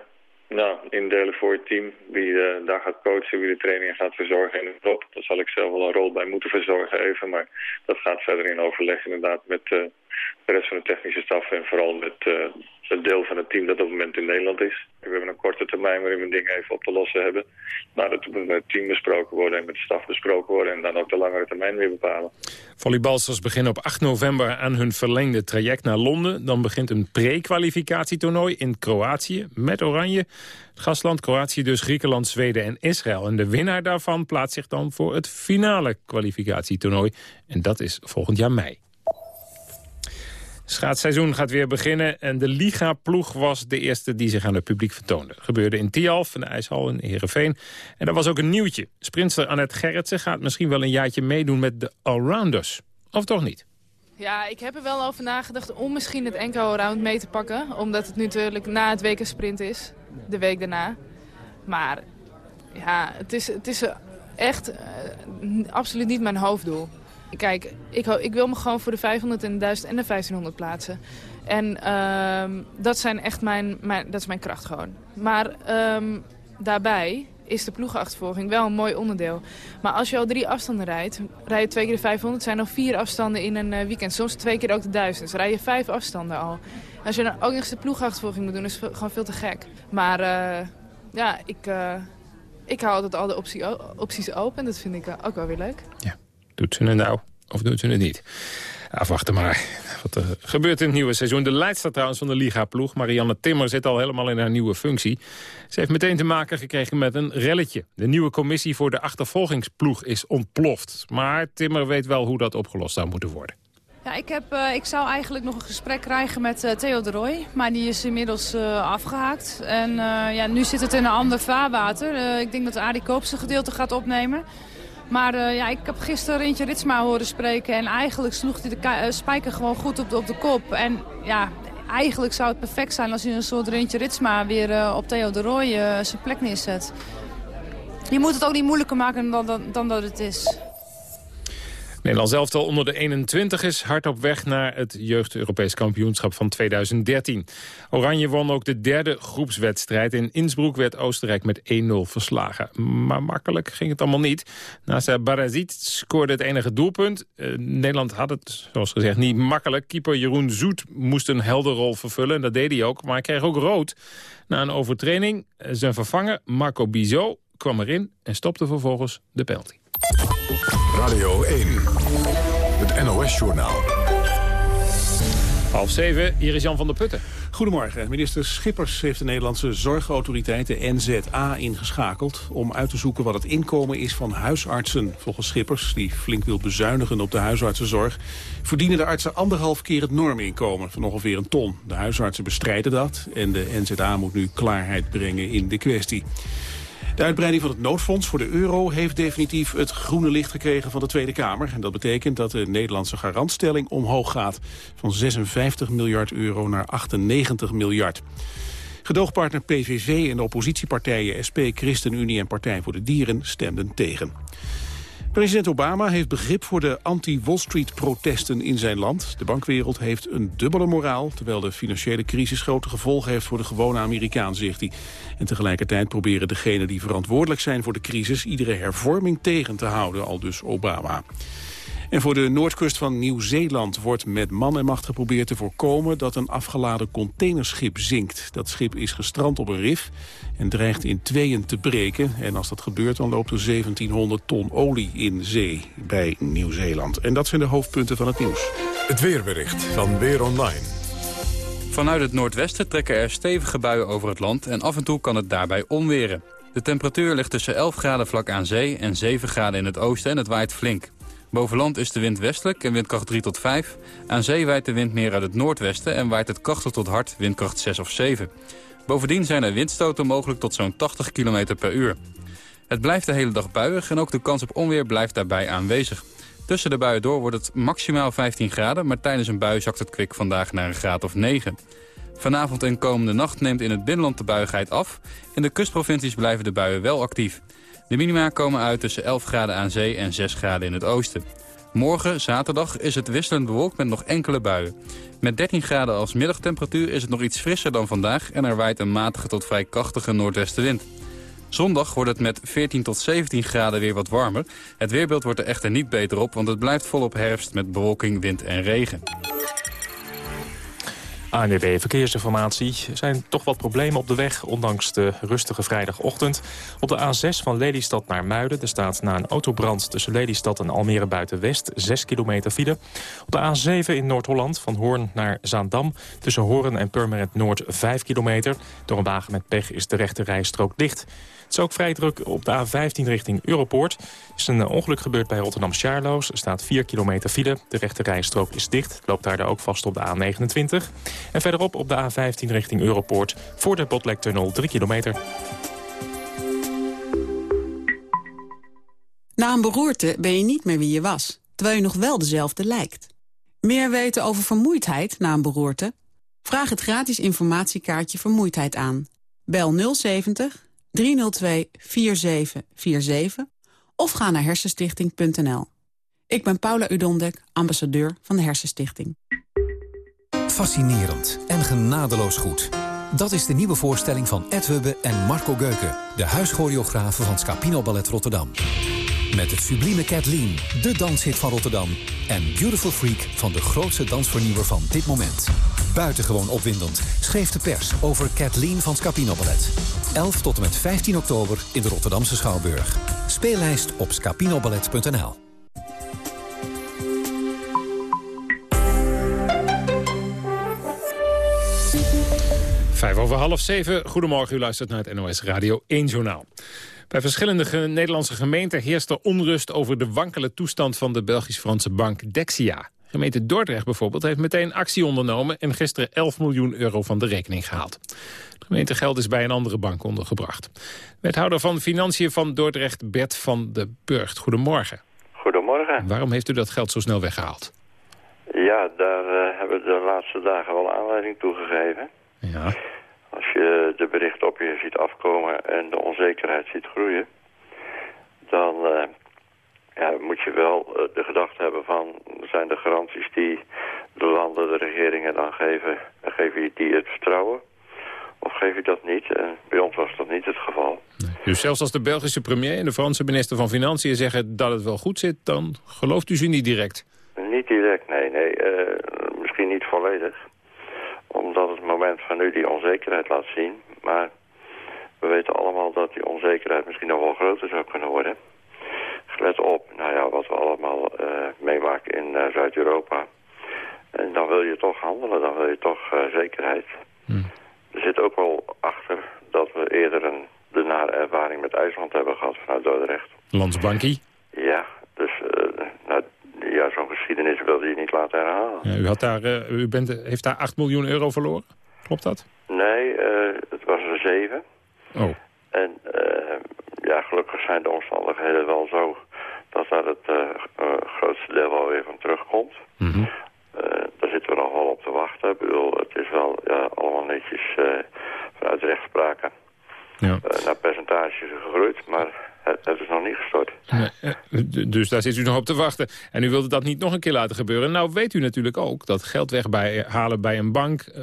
nou, indelen voor het team. Wie uh, daar gaat coachen, wie de trainingen gaat verzorgen top. Daar zal ik zelf wel een rol bij moeten verzorgen even. Maar dat gaat verder in overleg inderdaad met de rest van de technische staf. En vooral met het deel van het team dat op het moment in Nederland is. We hebben een korte termijn waarin we dingen even op te lossen hebben. Maar dat moet met het team besproken worden en met de staf besproken worden. En dan ook de langere termijn weer bepalen. Volleybalsters beginnen op 8 november aan hun verlengde traject naar Londen. Dan begint een pre-kwalificatietoernooi in Kroatië met Oranje. Gastland Kroatië dus Griekenland, Zweden en Israël. En de winnaar daarvan plaatst zich dan voor het finale kwalificatietoernooi. En dat is volgend jaar mei. Schaatsseizoen gaat weer beginnen en de Liga-ploeg was de eerste die zich aan het publiek vertoonde. Dat gebeurde in Tialf, in de ijshal in Heerenveen. En er was ook een nieuwtje. Sprinter Annette Gerritsen gaat misschien wel een jaartje meedoen met de Allrounders. Of toch niet? Ja, ik heb er wel over nagedacht om misschien het NK Allround mee te pakken. Omdat het natuurlijk na het WK Sprint is, de week daarna. Maar ja, het is, het is echt uh, absoluut niet mijn hoofddoel. Kijk, ik, ik, wil me gewoon voor de 500 en de 1000 en de 1500 plaatsen. En uh, dat, zijn echt mijn, mijn, dat is mijn kracht gewoon. Maar um, daarbij is de ploegenachtervolging wel een mooi onderdeel. Maar als je al drie afstanden rijdt, rij je twee keer de 500, zijn nog vier afstanden in een uh, weekend. Soms twee keer ook de 1000. Dus rij je vijf afstanden al. Als je dan ook nog eens de ploegenachtervolging moet doen, is het gewoon veel te gek. Maar uh, ja, ik, uh, ik hou altijd al de optie, opties open. Dat vind ik ook wel weer leuk. Ja. Doet ze het nou of doet ze het niet? Afwachten maar wat er gebeurt in het nieuwe seizoen. De leidster trouwens van de Liga-ploeg, Marianne Timmer, zit al helemaal in haar nieuwe functie. Ze heeft meteen te maken gekregen met een relletje. De nieuwe commissie voor de achtervolgingsploeg is ontploft. Maar Timmer weet wel hoe dat opgelost zou moeten worden. Ja, ik, heb, uh, ik zou eigenlijk nog een gesprek krijgen met uh, Theo de Roy, maar die is inmiddels uh, afgehaakt. En ja, nu zit het in een ander vaarwater. ik denk dat Arie Koop zijn gedeelte gaat opnemen. Maar uh, ja, ik heb gisteren Rintje Ritsma horen spreken en eigenlijk sloeg hij de uh, spijker gewoon goed op de, op de kop. En ja, eigenlijk zou het perfect zijn als hij een soort Rintje Ritsma weer uh, op Theo de Roy zijn plek neerzet. Je moet het ook niet moeilijker maken dan, dan, dan dat het is. Nederland elftal onder de 21 is hard op weg naar het jeugd-Europees kampioenschap van 2013. Oranje won ook de derde groepswedstrijd. In Innsbruck werd Oostenrijk met 1-0 verslagen. Maar makkelijk ging het allemaal niet. Naast Barazit scoorde het enige doelpunt. Uh, Nederland had het, zoals gezegd, niet makkelijk. Keeper Jeroen Zoet moest een helderrol vervullen. En dat deed hij ook. Maar hij kreeg ook rood. Na een overtraining, zijn vervanger Marco Bizot kwam erin en stopte vervolgens de penalty. Radio 1, het NOS-journaal. Half zeven, hier is Jan van der Putten. Goedemorgen. Minister Schippers heeft de Nederlandse zorgautoriteit, de NZA, ingeschakeld... om uit te zoeken wat het inkomen is van huisartsen. Volgens Schippers, die flink wil bezuinigen op de huisartsenzorg... verdienen de artsen anderhalf keer het norminkomen van ongeveer een ton. De huisartsen bestrijden dat en de NZA moet nu klaarheid brengen in de kwestie. De uitbreiding van het noodfonds voor de euro heeft definitief het groene licht gekregen van de Tweede Kamer. En dat betekent dat de Nederlandse garantstelling omhoog gaat. Van 56 miljard euro naar 98 miljard. Gedoogpartner PVV en de oppositiepartijen SP, ChristenUnie en Partij voor de Dieren stemden tegen. President Obama heeft begrip voor de anti-Wall Street-protesten in zijn land. De bankwereld heeft een dubbele moraal... terwijl de financiële crisis grote gevolgen heeft voor de gewone Amerikaan, zegt hij. En tegelijkertijd proberen degenen die verantwoordelijk zijn voor de crisis... iedere hervorming tegen te houden, al dus Obama. En voor de noordkust van Nieuw-Zeeland wordt met man en macht geprobeerd te voorkomen dat een afgeladen containerschip zinkt. Dat schip is gestrand op een rif en dreigt in tweeën te breken. En als dat gebeurt dan loopt er 1700 ton olie in zee bij Nieuw-Zeeland. En dat zijn de hoofdpunten van het nieuws. Het weerbericht van Weer Online. Vanuit het noordwesten trekken er stevige buien over het land en af en toe kan het daarbij onweren. De temperatuur ligt tussen 11 graden vlak aan zee en 7 graden in het oosten en het waait flink. Boven land is de wind westelijk en windkracht 3 tot 5. Aan zee waait de wind meer uit het noordwesten en waait het krachtig tot hard windkracht 6 of 7. Bovendien zijn er windstoten mogelijk tot zo'n 80 km per uur. Het blijft de hele dag buiig en ook de kans op onweer blijft daarbij aanwezig. Tussen de buien door wordt het maximaal 15 graden... maar tijdens een bui zakt het kwik vandaag naar een graad of 9. Vanavond en komende nacht neemt in het binnenland de buigheid af. In de kustprovincies blijven de buien wel actief. De minima komen uit tussen 11 graden aan zee en 6 graden in het oosten. Morgen, zaterdag, is het wisselend bewolkt met nog enkele buien. Met 13 graden als middagtemperatuur is het nog iets frisser dan vandaag... en er waait een matige tot vrij krachtige noordwestenwind. Zondag wordt het met 14 tot 17 graden weer wat warmer. Het weerbeeld wordt er echter niet beter op, want het blijft volop herfst met bewolking, wind en regen. ANWB Verkeersinformatie. Er zijn toch wat problemen op de weg, ondanks de rustige vrijdagochtend. Op de A6 van Lelystad naar Muiden. Er staat na een autobrand tussen Lelystad en Almere Buitenwest 6 kilometer file. Op de A7 in Noord-Holland van Hoorn naar Zaandam. Tussen Hoorn en Purmerend Noord 5 kilometer. Door een wagen met pech is de rechte rijstrook dicht. Het is ook vrij druk op de A15 richting Europoort. Er is een ongeluk gebeurd bij Rotterdam Sjaarloos. Er staat 4 kilometer file. De rechte rijstrook is dicht. Loopt daar ook vast op de A29. En verderop op de A15 richting Europoort voor de Botlektunnel 3 kilometer. Na een beroerte ben je niet meer wie je was, terwijl je nog wel dezelfde lijkt. Meer weten over vermoeidheid na een beroerte? Vraag het gratis informatiekaartje Vermoeidheid aan. Bel 070 302 4747 of ga naar hersenstichting.nl. Ik ben Paula Udondek, ambassadeur van de Hersenstichting. Fascinerend en genadeloos goed. Dat is de nieuwe voorstelling van Ed Hubbe en Marco Geuken... de huischoreografen van Scapino Ballet Rotterdam. Met het sublieme Kathleen, de danshit van Rotterdam... en Beautiful Freak van de grootste dansvernieuwer van dit moment. Buitengewoon opwindend schreef de pers over Kathleen van Scapino Ballet. 11 tot en met 15 oktober in de Rotterdamse Schouwburg. Speellijst op scapinoballet.nl Vijf over half zeven. Goedemorgen, u luistert naar het NOS Radio 1 Journaal. Bij verschillende Nederlandse gemeenten heerst er onrust over de wankele toestand van de Belgisch-Franse bank Dexia. Gemeente Dordrecht bijvoorbeeld heeft meteen actie ondernomen en gisteren 11 miljoen euro van de rekening gehaald. De gemeente geld is bij een andere bank ondergebracht. Wethouder van Financiën van Dordrecht, Bert van de Burgt. Goedemorgen. Goedemorgen. Waarom heeft u dat geld zo snel weggehaald? Ja, daar uh, hebben we de laatste dagen wel aanleiding toe gegeven. Ja. Als je de berichten op je ziet afkomen en de onzekerheid ziet groeien... dan uh, ja, moet je wel uh, de gedachte hebben van... zijn de garanties die de landen, de regeringen dan geven... geef je die het vertrouwen? Of geef je dat niet? En bij ons was dat niet het geval. Nee. Dus zelfs als de Belgische premier en de Franse minister van Financiën zeggen dat het wel goed zit... dan gelooft u ze niet direct? Niet direct, nee. nee uh, misschien niet volledig het moment van nu die onzekerheid laat zien. Maar we weten allemaal dat die onzekerheid misschien nog wel groter zou kunnen worden. Let op, nou ja, wat we allemaal uh, meemaken in uh, Zuid-Europa. En dan wil je toch handelen, dan wil je toch uh, zekerheid. Hmm. Er zit ook wel achter dat we eerder een, de nare ervaring met IJsland hebben gehad vanuit Dordrecht. Landsbankie? Ja, dus ja, zo'n geschiedenis wilde je niet laten herhalen. Ja, u, had daar, uh, u bent, heeft daar 8 miljoen euro verloren? Klopt dat? Nee, uh, het was er 7. Oh. En uh, ja, gelukkig zijn de omstandigheden wel zo dat daar het grootste deel alweer van terugkomt. Mm -hmm. daar zitten we nog wel op te wachten. Ik bedoel, het is wel ja, allemaal netjes vanuit rechtspraken ja. naar percentages gegroeid, maar het, is nog niet gestort. Nee, dus daar zit u nog op te wachten. En u wilde dat niet nog een keer laten gebeuren. Nou weet u natuurlijk ook dat geld weghalen bij een bank... Uh,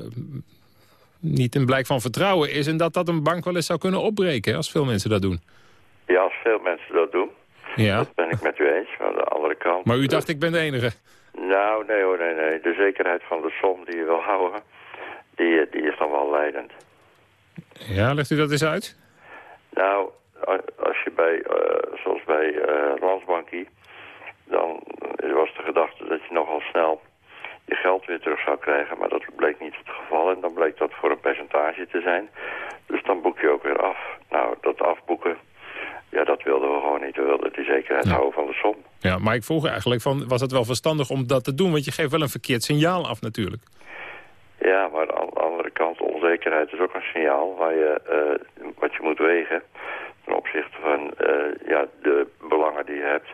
niet een blijk van vertrouwen is... en dat dat een bank wel eens zou kunnen opbreken, als veel mensen dat doen. Ja, als veel mensen dat doen. Ja. Dat ben ik met u eens. Maar aan de andere kant... Maar u dacht, ik ben de enige. Nou, nee hoor, nee, nee. De zekerheid van de som die je wil houden, die, die is dan wel leidend. Ja, legt u dat eens uit? Nou, als bij, eh, zoals bij eh Landsbankie, dan was de gedachte dat je nogal snel je geld weer terug zou krijgen. Maar dat bleek niet het geval en dan bleek dat voor een percentage te zijn. Dus dan boek je ook weer af. Nou, dat afboeken, ja, dat wilden we gewoon niet. We wilden die zekerheid houden van de som. Ja, maar ik vroeg eigenlijk, van, was het wel verstandig om dat te doen? Want je geeft wel een verkeerd signaal af natuurlijk. Ja, maar aan de andere kant, onzekerheid is ook een signaal waar je, eh, wat je moet wegen ten opzichte van eh, ja, de belangen die je hebt.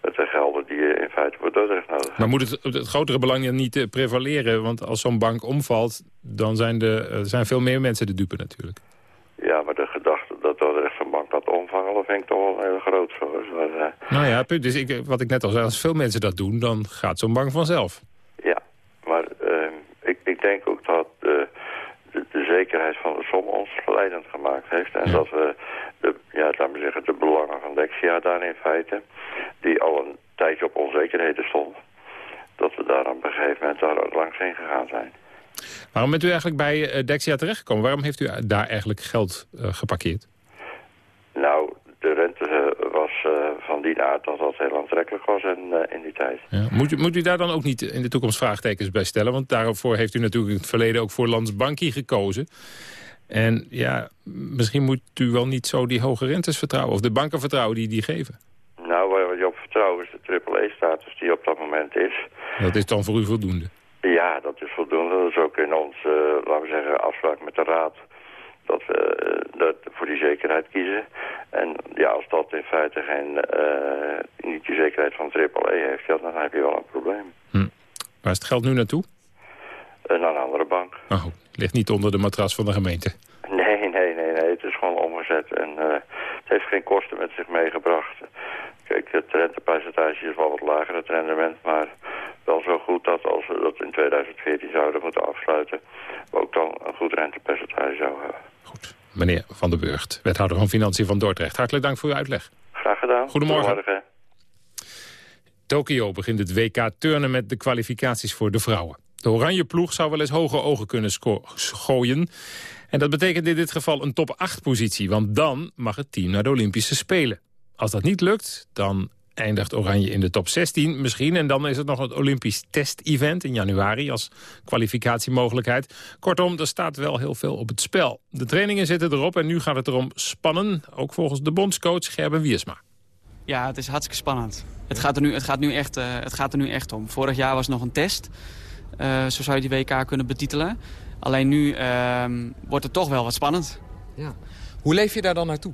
Met de gelden die je in feite voor Dordrecht nodig hebt. Maar moet het, het grotere belang niet eh, prevaleren? Want als zo'n bank omvalt, dan zijn, de, er zijn veel meer mensen de dupe natuurlijk. Ja, maar de gedachte dat Dordrecht zo'n bank laat omvangen, dat vind ik toch wel heel groot zo. Dus, maar, eh, Nou ja, punt. Dus ik, wat ik net al zei, als veel mensen dat doen, dan gaat zo'n bank vanzelf. ja, maar eh, ik, ik denk ook dat eh, de, de zekerheid van de som ons verleidend gemaakt heeft. En dat we, ja, laten we zeggen, de belangen van Dexia daar in feite, die al een tijdje op onzekerheden stond, dat we daar op een gegeven moment daar langs heen gegaan zijn. Waarom bent u eigenlijk bij eh, Dexia terechtgekomen? Waarom heeft u daar eigenlijk geld eh, geparkeerd? Nou, de rente eh, was eh, van die aard dat dat heel aantrekkelijk was in, eh, in die tijd. Ja. Moet, u, moet u daar dan ook niet in de toekomst vraagtekens bij stellen? Want daarvoor heeft u natuurlijk in het verleden ook voor Landsbankie gekozen. En ja, misschien moet u wel niet zo die hoge rentes vertrouwen... of de banken vertrouwen die die geven. Nou, waar je op vertrouwen is de AAA-status die op dat moment is. Dat is dan voor u voldoende. Ja, dat is voldoende. Dat is ook in ons, eh, laten we zeggen, afspraak met de Raad... dat we eh, dat voor die zekerheid kiezen. En ja, als dat in feite geen, eh, niet die zekerheid van AAA heeft... Ja, dan heb je wel een probleem. Waar is het geld nu naartoe? Naar een andere bank. Oh, ligt niet onder de matras van de gemeente. Nee, nee, nee, nee. Het is gewoon omgezet en eh, het heeft geen kosten met zich meegebracht. Kijk, het rentepercentage is wel wat lager, het rendement, maar wel zo goed dat als we dat in 2014 zouden moeten afsluiten, we ook dan een goed rentepercentage zouden hebben. Meneer Van der Burgt, wethouder van Financiën van Dordrecht. Hartelijk dank voor uw uitleg. Graag gedaan. Goedemorgen. Tokio begint het WK turnen met de kwalificaties voor de vrouwen. De oranje ploeg zou wel eens hoge ogen kunnen gooien. En dat betekent in dit geval een top 8 positie, want dan mag het team naar de Olympische Spelen. Als dat niet lukt, dan eindigt Oranje in de top 16 misschien. En dan is het nog het Olympisch test-event in januari als kwalificatiemogelijkheid. Kortom, er staat wel heel veel op het spel. De trainingen zitten erop en nu gaat het erom spannen. Ook volgens de bondscoach Gerben Wiersma. Ja, het is hartstikke spannend. Het gaat er nu, het gaat nu, echt, eh, het gaat er nu echt om. Vorig jaar was nog een test. Eh, zo zou je die WK kunnen betitelen. Alleen nu ehm, wordt het toch wel wat spannend. Ja. Hoe leef je daar dan naartoe?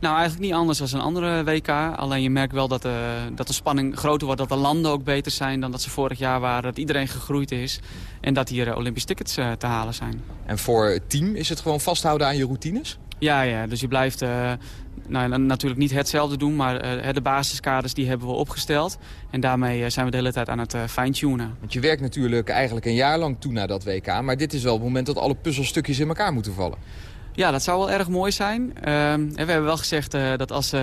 Nou, eigenlijk niet anders dan een andere WK. Alleen je merkt wel dat de, dat de spanning groter wordt. Dat de landen ook beter zijn dan dat ze vorig jaar waren. Dat iedereen gegroeid is. En dat hier eh, Olympische tickets eh, te halen zijn. En voor het team is het gewoon vasthouden aan je routines? Ja, ja dus je blijft eh, nou, na- natuurlijk niet hetzelfde doen. Maar eh, de basiskaders die hebben we opgesteld. En daarmee eh, zijn we de hele tijd aan het eh, fine-tunen. Want je werkt natuurlijk eigenlijk een jaar lang toe naar dat WK. Maar dit is wel het moment dat alle puzzelstukjes in elkaar moeten vallen. Ja, dat zou wel erg mooi zijn. Ehm, we hebben wel gezegd dat als,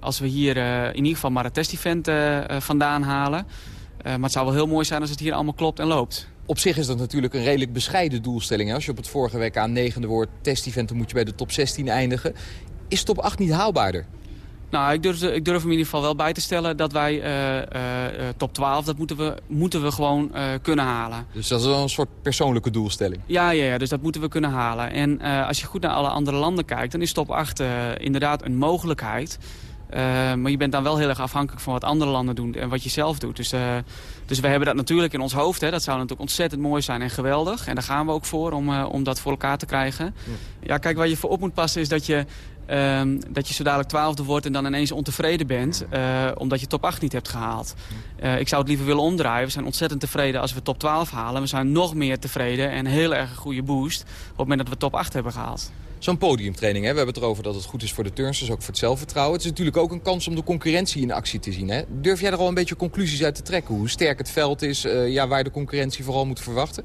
als we hier in ieder geval maar het test-event vandaan halen... maar het zou wel heel mooi zijn als het hier allemaal klopt en loopt. Op zich is dat natuurlijk een redelijk bescheiden doelstelling. Als je op het vorige WK negende wordt, test-event, dan moet je bij de top 16 eindigen. Is top 8 niet haalbaarder? Nou, ik durf, ik durf hem in ieder geval wel bij te stellen dat wij eh, eh, eh, top 12, dat moeten we, moeten we gewoon kunnen halen. Dus dat is wel een soort persoonlijke doelstelling. Ja, ja, ja, dus dat moeten we kunnen halen. En als je goed naar alle andere landen kijkt, dan is top 8 eh, inderdaad een mogelijkheid. Maar je bent dan wel heel erg afhankelijk van wat andere landen doen en wat je zelf doet. Dus, dus we hebben dat natuurlijk in ons hoofd. Hè. Dat zou natuurlijk ontzettend mooi zijn en geweldig. En daar gaan we ook voor om, om dat voor elkaar te krijgen. Ja, kijk, waar je voor op moet passen is dat je, ehm, dat je zo dadelijk twaalfde wordt en dan ineens ontevreden bent. eh, omdat je top 8 niet hebt gehaald. Eh, ik zou het liever willen omdraaien. We zijn ontzettend tevreden als we top 12 halen. We zijn nog meer tevreden en heel erg een goede boost op het moment dat we top 8 hebben gehaald. Zo'n podiumtraining, hè? we hebben het erover dat het goed is voor de turnsters, ook voor het zelfvertrouwen. Het is natuurlijk ook een kans om de concurrentie in actie te zien. Hè? Durf jij er al een beetje conclusies uit te trekken? Hoe sterk het veld is, eh, ja, waar de concurrentie vooral moet verwachten?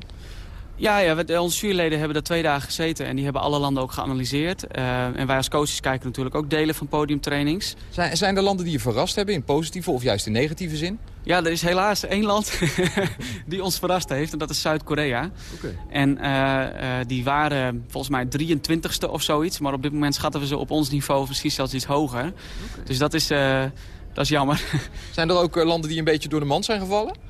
Ja, ja we, onze juryleden hebben er twee dagen gezeten en die hebben alle landen ook geanalyseerd. Uh, en wij als coaches kijken natuurlijk ook delen van podiumtrainings. Zijn, zijn er landen die je verrast hebben in positieve of juist in negatieve zin? Ja, er is helaas één land die ons verrast heeft en dat is Zuid-Korea. Okay. En uh, uh, die waren volgens mij 23ste of zoiets, maar op dit moment schatten we ze op ons niveau misschien zelfs iets hoger. Okay. Dus dat is, dat is jammer. Zijn er ook landen die een beetje door de mand zijn gevallen?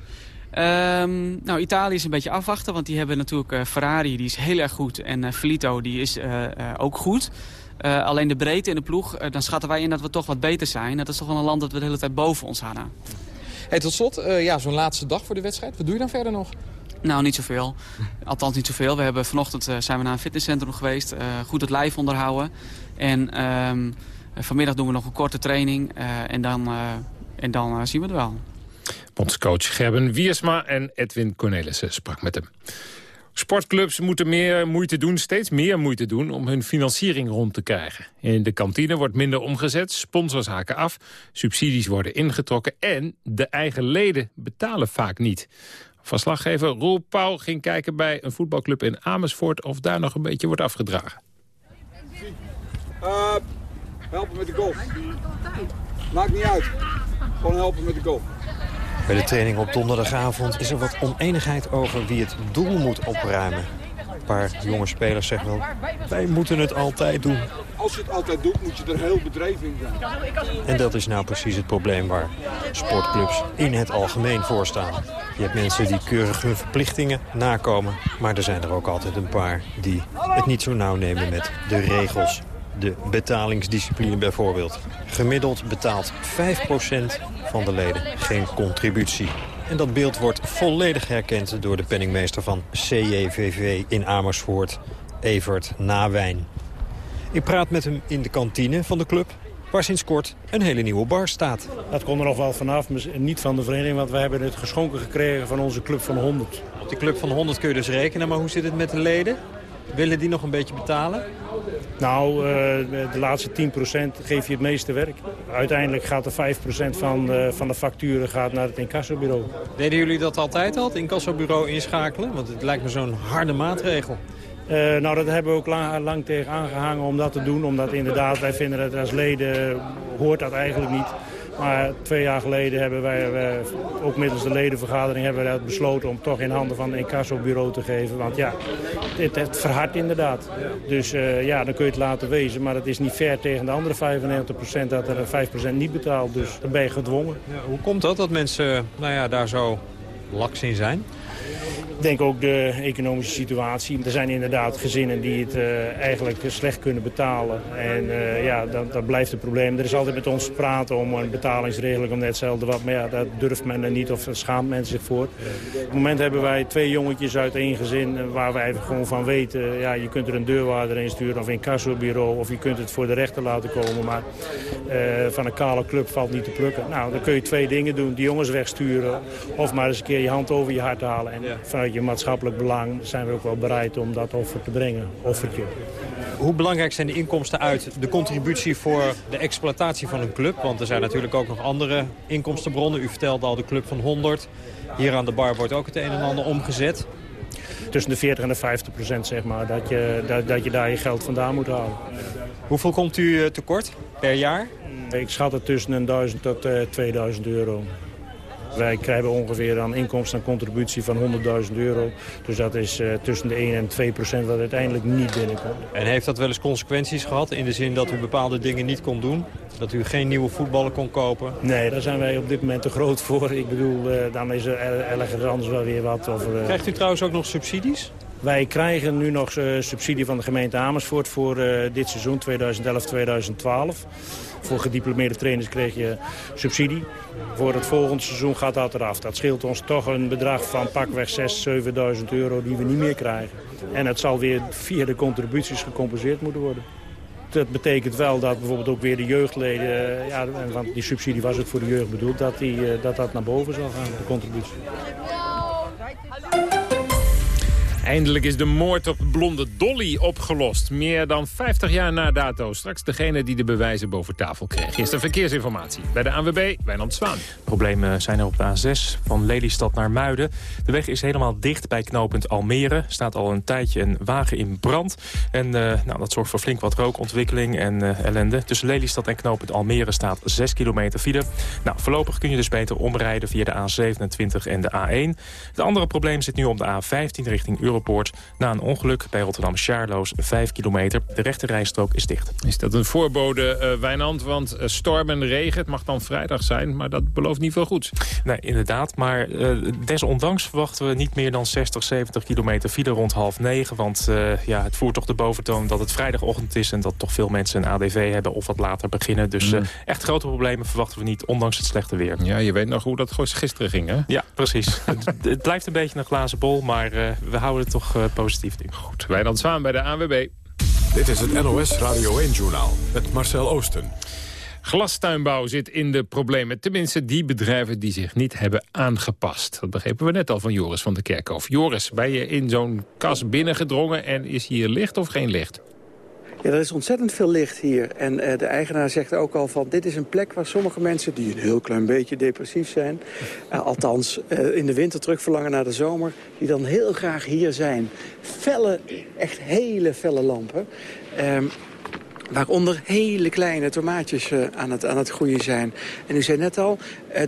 Um, nou, Italië is een beetje afwachten, want die hebben natuurlijk uh, Ferrari, die is heel erg goed. En uh, Filito, die is uh, ook goed. alleen de breedte in de ploeg, dan schatten wij in dat we toch wat beter zijn. Dat is toch wel een land dat we de hele tijd boven ons hadden. Hey, tot slot, ja, zo'n laatste dag voor de wedstrijd. Wat doe je dan verder nog? Nou, niet zoveel. Althans niet zoveel. We hebben vanochtend zijn we naar een fitnesscentrum geweest. goed het lijf onderhouden. En um, vanmiddag doen we nog een korte training. en dan, en dan zien we het wel. Bondscoach Gerben Wiersma en Edwin Cornelissen sprak met hem. Sportclubs moeten meer moeite doen, steeds meer moeite doen... om hun financiering rond te krijgen. In de kantine wordt minder omgezet, sponsors haken af... subsidies worden ingetrokken en de eigen leden betalen vaak niet. Verslaggever Roel Pauw ging kijken bij een voetbalclub in Amersfoort... of daar nog een beetje wordt afgedragen. Uh, helpen met de golf. Maakt niet uit. Gewoon helpen met de golf. Bij de training op donderdagavond is er wat oneenigheid over wie het doel moet opruimen. Een paar jonge spelers zeggen wel, wij moeten het altijd doen. Als je het altijd doet, moet je er heel bedreven in zijn. En dat is nou precies het probleem waar sportclubs in het algemeen voor staan. Je hebt mensen die keurig hun verplichtingen nakomen. Maar er zijn er ook altijd een paar die het niet zo nauw nemen met de regels de betalingsdiscipline bijvoorbeeld. Gemiddeld betaalt 5% van de leden geen contributie. En dat beeld wordt volledig herkend door de penningmeester van CJVV in Amersfoort, Evert Nawijn. Ik praat met hem in de kantine van de club, waar sinds kort een hele nieuwe bar staat. Dat komt er nog wel vanaf, niet van de vereniging, want wij hebben het geschonken gekregen van onze club van 100. Op die club van 100 kun je dus rekenen, maar hoe zit het met de leden? Willen die nog een beetje betalen? Nou, uh, de laatste 10% geef je het meeste werk. Uiteindelijk gaat er 5% van, uh, van de facturen gaat naar het incassobureau. Deden jullie dat altijd al, het incassobureau inschakelen? Want het lijkt me zo'n harde maatregel. Uh, nou, dat hebben we ook lang, lang tegen aangehangen om dat te doen. Omdat inderdaad, wij vinden dat als leden hoort dat eigenlijk niet. Maar twee jaar geleden hebben wij, ook middels de ledenvergadering, hebben we besloten om toch in handen van een incassobureau te geven. Want ja, het, het verhardt inderdaad. Dus uh, ja, dan kun je het laten wezen. Maar het is niet fair tegen de andere 95% dat er 5% niet betaalt. Dus dan ben je gedwongen. Ja, hoe komt dat dat mensen nou ja, daar zo laks in zijn? Ik denk ook de economische situatie. Er zijn inderdaad gezinnen die het uh, eigenlijk slecht kunnen betalen. En uh, ja, dat, dat blijft het probleem. Er is altijd met ons praten om een betalingsregeling om net hetzelfde wat. Maar ja, dat durft men er niet of daar schaamt men zich voor. Op het moment hebben wij twee jongetjes uit één gezin eh, waar wij gewoon van weten. Ja, je kunt er een deurwaarder in sturen of een kassobureau. Of je kunt het voor de rechter laten komen. Maar uh, van een kale club valt niet te plukken. Nou, dan kun je twee dingen doen. Die jongens wegsturen. Of maar eens een keer je hand over je hart halen. En vanuit je maatschappelijk belang zijn we ook wel bereid om dat offer te brengen. Offertje. Hoe belangrijk zijn de inkomsten uit de contributie voor de exploitatie van een club? Want er zijn natuurlijk ook nog andere inkomstenbronnen. U vertelde al de club van 100. Hier aan de bar wordt ook het een en ander omgezet. Tussen de 40 en de 50 procent, zeg maar, dat je, dat, dat je daar je geld vandaan moet halen. Hoeveel komt u tekort per jaar? Ik schat het tussen een 1000 tot uh, 2000 euro. Wij krijgen ongeveer aan inkomsten en contributie van 100.000 euro. Dus dat is uh, tussen de 1 en 2 procent wat uiteindelijk niet binnenkomt. En heeft dat wel eens consequenties gehad in de zin dat u bepaalde dingen niet kon doen? Dat u geen nieuwe voetballen kon kopen? Nee, daar zijn wij op dit moment te groot voor. Ik bedoel, uh, dan is er ergens anders wel weer wat. Of, uh... Krijgt u trouwens ook nog subsidies? Wij krijgen nu nog subsidie van de gemeente Amersfoort voor dit seizoen 2011-2012. Voor gediplomeerde trainers kreeg je subsidie. Voor het volgende seizoen gaat dat eraf. Dat scheelt ons toch een bedrag van pakweg 6.000, 7.000 euro die we niet meer krijgen. En het zal weer via de contributies gecompenseerd moeten worden. Dat betekent wel dat bijvoorbeeld ook weer de jeugdleden, ja, want die subsidie was ook voor de jeugd bedoeld, dat die, dat, dat naar boven zal gaan, de contributie. Eindelijk is de moord op blonde Dolly opgelost. Meer dan 50 jaar na dato. Straks degene die de bewijzen boven tafel kreeg. De verkeersinformatie bij de ANWB, Wijnand Zwaan. Problemen zijn er op de A6 van Lelystad naar Muiden. De weg is helemaal dicht bij knooppunt Almere. staat al een tijdje een wagen in brand. En uh, nou, dat zorgt voor flink wat rookontwikkeling en uh, ellende. Tussen Lelystad en knooppunt Almere staat 6 kilometer file. Nou, voorlopig kun je dus beter omrijden via de A27 en de A1. Het andere probleem zit nu op de A15 richting Europoort. Na een ongeluk bij Rotterdam-Charloes 5 kilometer. De rechte rijstrook is dicht. Is dat een voorbode, uh, Wijnand? Want uh, storm en regen, het mag dan vrijdag zijn... maar dat belooft niet veel goeds. Nee, inderdaad. Maar uh, desondanks verwachten we niet meer dan 60, 70 kilometer file rond half negen. Want ja, het voert toch de boventoon dat het vrijdagochtend is... en dat toch veel mensen een ADV hebben of wat later beginnen. Dus mm. echt grote problemen verwachten we niet, ondanks het slechte weer. Ja, je weet nog hoe dat gisteren ging, hè? Ja, precies. het, het, blijft een beetje een glazen bol, maar we houden het toch positief nu. Goed, wij dan samen bij de ANWB. Dit is het NOS Radio 1-journaal met Marcel Oosten. Glastuinbouw zit in de problemen. Tenminste, die bedrijven die zich niet hebben aangepast. Dat begrepen we net al van Joris van der Kerkhof. Joris, ben je in zo'n kas binnengedrongen en is hier licht of geen licht? Ja, er is ontzettend veel licht hier. En uh, de eigenaar zegt ook al van... dit is een plek waar sommige mensen die een heel klein beetje depressief zijn... Uh, althans uh, in de winter terug verlangen naar de zomer... die dan heel graag hier zijn. Felle, echt hele felle lampen. Um, waaronder hele kleine tomaatjes aan, het, aan het groeien zijn. En u zei net al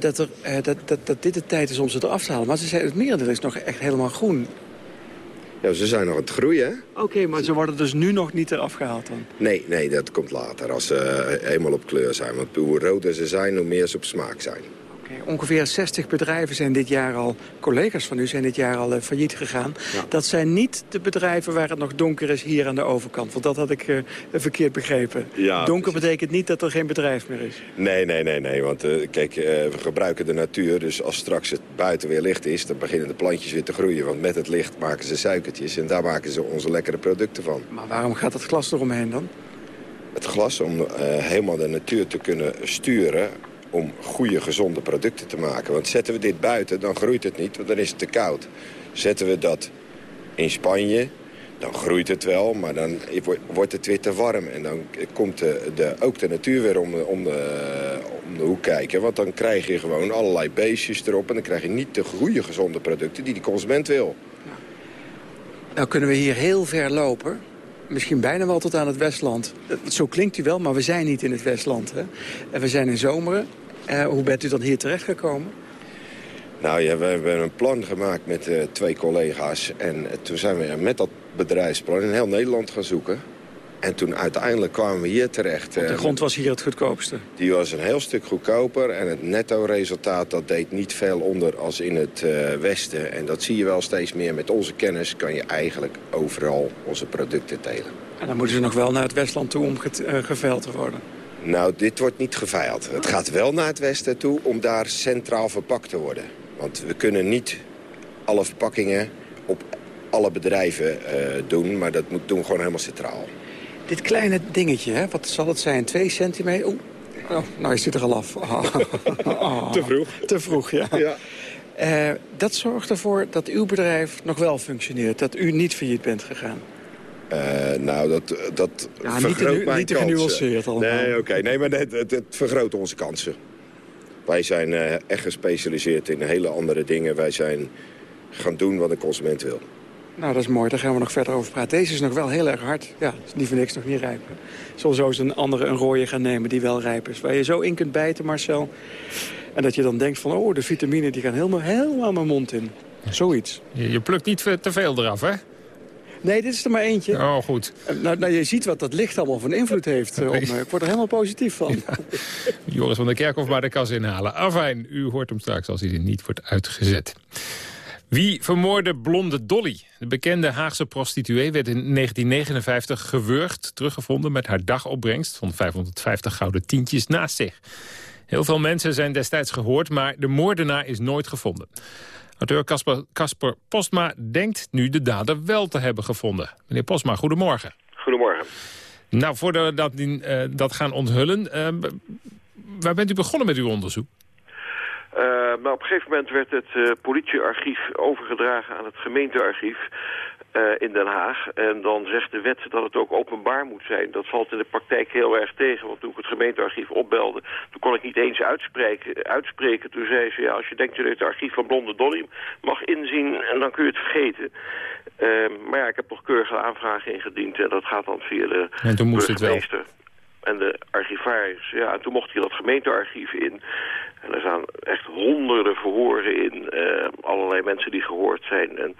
dat, er, dat, dat dit de tijd is om ze eraf te halen. Maar ze zei, het merendeel is nog echt helemaal groen. Ja, ze zijn nog aan het groeien, Oké, okay, maar ze worden dus nu nog niet eraf gehaald dan? Nee, nee, dat komt later, als ze helemaal op kleur zijn. Want hoe roder ze zijn, hoe meer ze op smaak zijn. Ongeveer 60 bedrijven zijn dit jaar al, collega's van u zijn dit jaar al uh, failliet gegaan. Ja. Dat zijn niet de bedrijven waar het nog donker is hier aan de overkant. Want dat had ik uh, verkeerd begrepen. Ja, donker precies. betekent niet dat er geen bedrijf meer is. Nee, nee, nee. nee want uh, kijk, we gebruiken de natuur. Dus als straks het buiten weer licht is, dan beginnen de plantjes weer te groeien. Want met het licht maken ze suikertjes en daar maken ze onze lekkere producten van. Maar waarom gaat het glas eromheen dan? Het glas om helemaal de natuur te kunnen sturen om goede, gezonde producten te maken. Want zetten we dit buiten, dan groeit het niet, want dan is het te koud. Zetten we dat in Spanje, dan groeit het wel, maar dan wordt het weer te warm. En dan komt de, de, ook de natuur weer om de, om, de, hoek kijken. Want dan krijg je gewoon allerlei beestjes erop... en dan krijg je niet de goede, gezonde producten die de consument wil. Nou kunnen we hier heel ver lopen misschien bijna wel tot aan het Westland. Zo klinkt u wel, maar we zijn niet in het Westland. Hè? En we zijn in Zomeren. Uh, hoe bent u dan hier terechtgekomen? Nou ja, we hebben een plan gemaakt met uh, twee collega's. En uh, toen zijn we met dat bedrijfsplan in heel Nederland gaan zoeken. En toen uiteindelijk kwamen we hier terecht. Want de grond was hier het goedkoopste? Die was een heel stuk goedkoper. En het netto-resultaat dat deed niet veel onder als in het westen. En dat zie je wel steeds meer. Met onze kennis kan je eigenlijk overal onze producten telen. En dan moeten ze nog wel naar het westland toe om geveild te worden? Nou, dit wordt niet geveild. Het gaat wel naar het westen toe om daar centraal verpakt te worden. Want we kunnen niet alle verpakkingen op alle bedrijven uh, doen, maar dat moet doen gewoon helemaal centraal. Dit kleine dingetje, hè, wat zal het zijn? Twee centimeter? Oeh, oh, nou is dit er al af. Oh. Oh. Te vroeg. Te vroeg, ja. ja. Uh, dat zorgt ervoor dat uw bedrijf nog wel functioneert. Dat u niet failliet bent gegaan. Uh, nou, dat, dat ja, vergroot niet, mijn niet te genuanceerd allemaal. Nee, oké. Okay. Nee, maar het, het, het, vergroot onze kansen. Wij zijn uh, echt gespecialiseerd in hele andere dingen. Wij zijn gaan doen wat een consument wil. Nou, dat is mooi. Daar gaan we nog verder over praten. Deze is nog wel heel erg hard. Ja, is niet voor niks nog niet rijp. Zal zo eens een andere een rode gaan nemen die wel rijp is. Waar je zo in kunt bijten, Marcel. En dat je dan denkt van, oh, de vitamine die gaan helemaal, helemaal mijn mond in. Zoiets. Je, je plukt niet te veel eraf, hè? Nee, dit is er maar eentje. Oh, goed. Nou, nou je ziet wat dat licht allemaal van invloed heeft. Uh, op me. Ik word er helemaal positief van. Ja. Joris van der Kerkhof maar de kas inhalen. Afijn, u hoort hem straks als hij er niet wordt uitgezet. Wie vermoorde blonde Dolly? De bekende Haagse prostituee werd in 1959 gewurgd... teruggevonden met haar dagopbrengst van 550 gouden tientjes naast zich. Heel veel mensen zijn destijds gehoord, maar de moordenaar is nooit gevonden. Auteur Casper Postma denkt nu de dader wel te hebben gevonden. Meneer Postma, goedemorgen. Goedemorgen. Nou, voordat we dat, uh, dat gaan onthullen, uh, waar bent u begonnen met uw onderzoek? Uh, maar op een gegeven moment werd het politiearchief overgedragen aan het gemeentearchief. eh, in Den Haag. En dan zegt de wet dat het ook openbaar moet zijn. Dat valt in de praktijk heel erg tegen. Want toen ik het gemeentearchief opbelde, toen kon ik niet eens uitspreken. uitspreken. Toen zei ze, ja, als je denkt dat je het archief van Blonde Dolly mag inzien, en dan kun je het vergeten. Maar ja, ik heb toch keurige aanvragen ingediend en dat gaat dan via de En toen moest het wel. En de archivaris. Ja, en toen mocht hij dat gemeentearchief in. En er staan echt honderden verhoren in. eh, allerlei mensen die gehoord zijn. En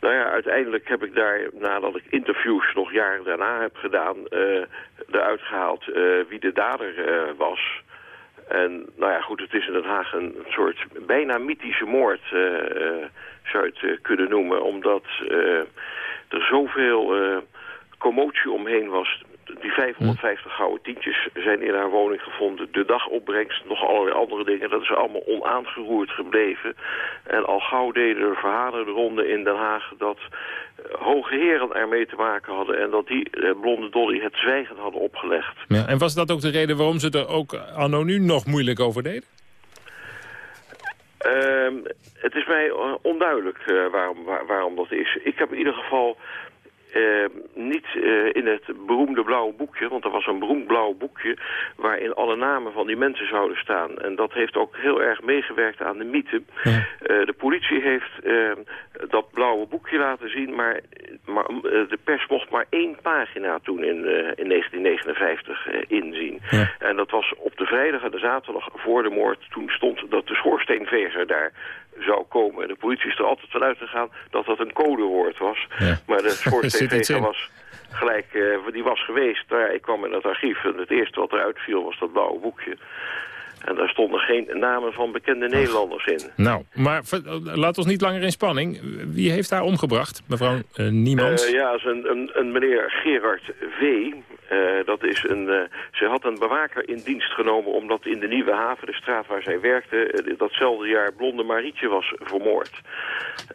nou ja, uiteindelijk heb ik daar, nadat ik interviews nog jaren daarna heb gedaan... eh eruit gehaald eh, wie de dader was. En nou ja, goed, het is in Den Haag een, soort bijna mythische moord, zou je het kunnen noemen. Omdat er zoveel commotie omheen was. Die 550 gouden tientjes zijn in haar woning gevonden. De dagopbrengst, nog allerlei andere dingen. Dat is allemaal onaangeroerd gebleven. En al gauw deden er verhalen de ronde in Den Haag... dat eh, hoge heren ermee te maken hadden... en dat die eh, blonde Dolly het zwijgen hadden opgelegd. Ja, en was dat ook de reden waarom ze er ook anno nu nog moeilijk over deden? Ehm, het is mij eh, onduidelijk waarom, waar- waarom dat is. Ik heb in ieder geval eh, niet eh, in het beroemde blauwe boekje, want er was een beroemd blauw boekje waarin alle namen van die mensen zouden staan. En dat heeft ook heel erg meegewerkt aan de mythe. Eh, de politie heeft dat blauwe boekje laten zien, maar, maar de pers mocht maar één pagina toen in, in 1959 eh, inzien. En dat was op de vrijdag en de zaterdag voor de moord. Toen stond dat de schoorsteenveger daar zou komen. De politie is er altijd vanuit gegaan dat dat een codewoord was. Maar de Er schoorsteenveger was gelijk, eh, die was geweest. Nou ja, ik kwam in het archief en het eerste wat eruit viel was dat blauwe boekje. En daar stonden geen namen van bekende Nederlanders in. Nou, maar ver- laat ons niet langer in spanning. Wie heeft haar omgebracht? Mevrouw eh, Niemans? Eh, ja, is een, een, een meneer Gerard V. Eh, dat is een, eh, ze had een bewaker in dienst genomen omdat in de Nieuwe Haven, de straat waar zij werkte, eh, datzelfde jaar blonde Marietje was vermoord.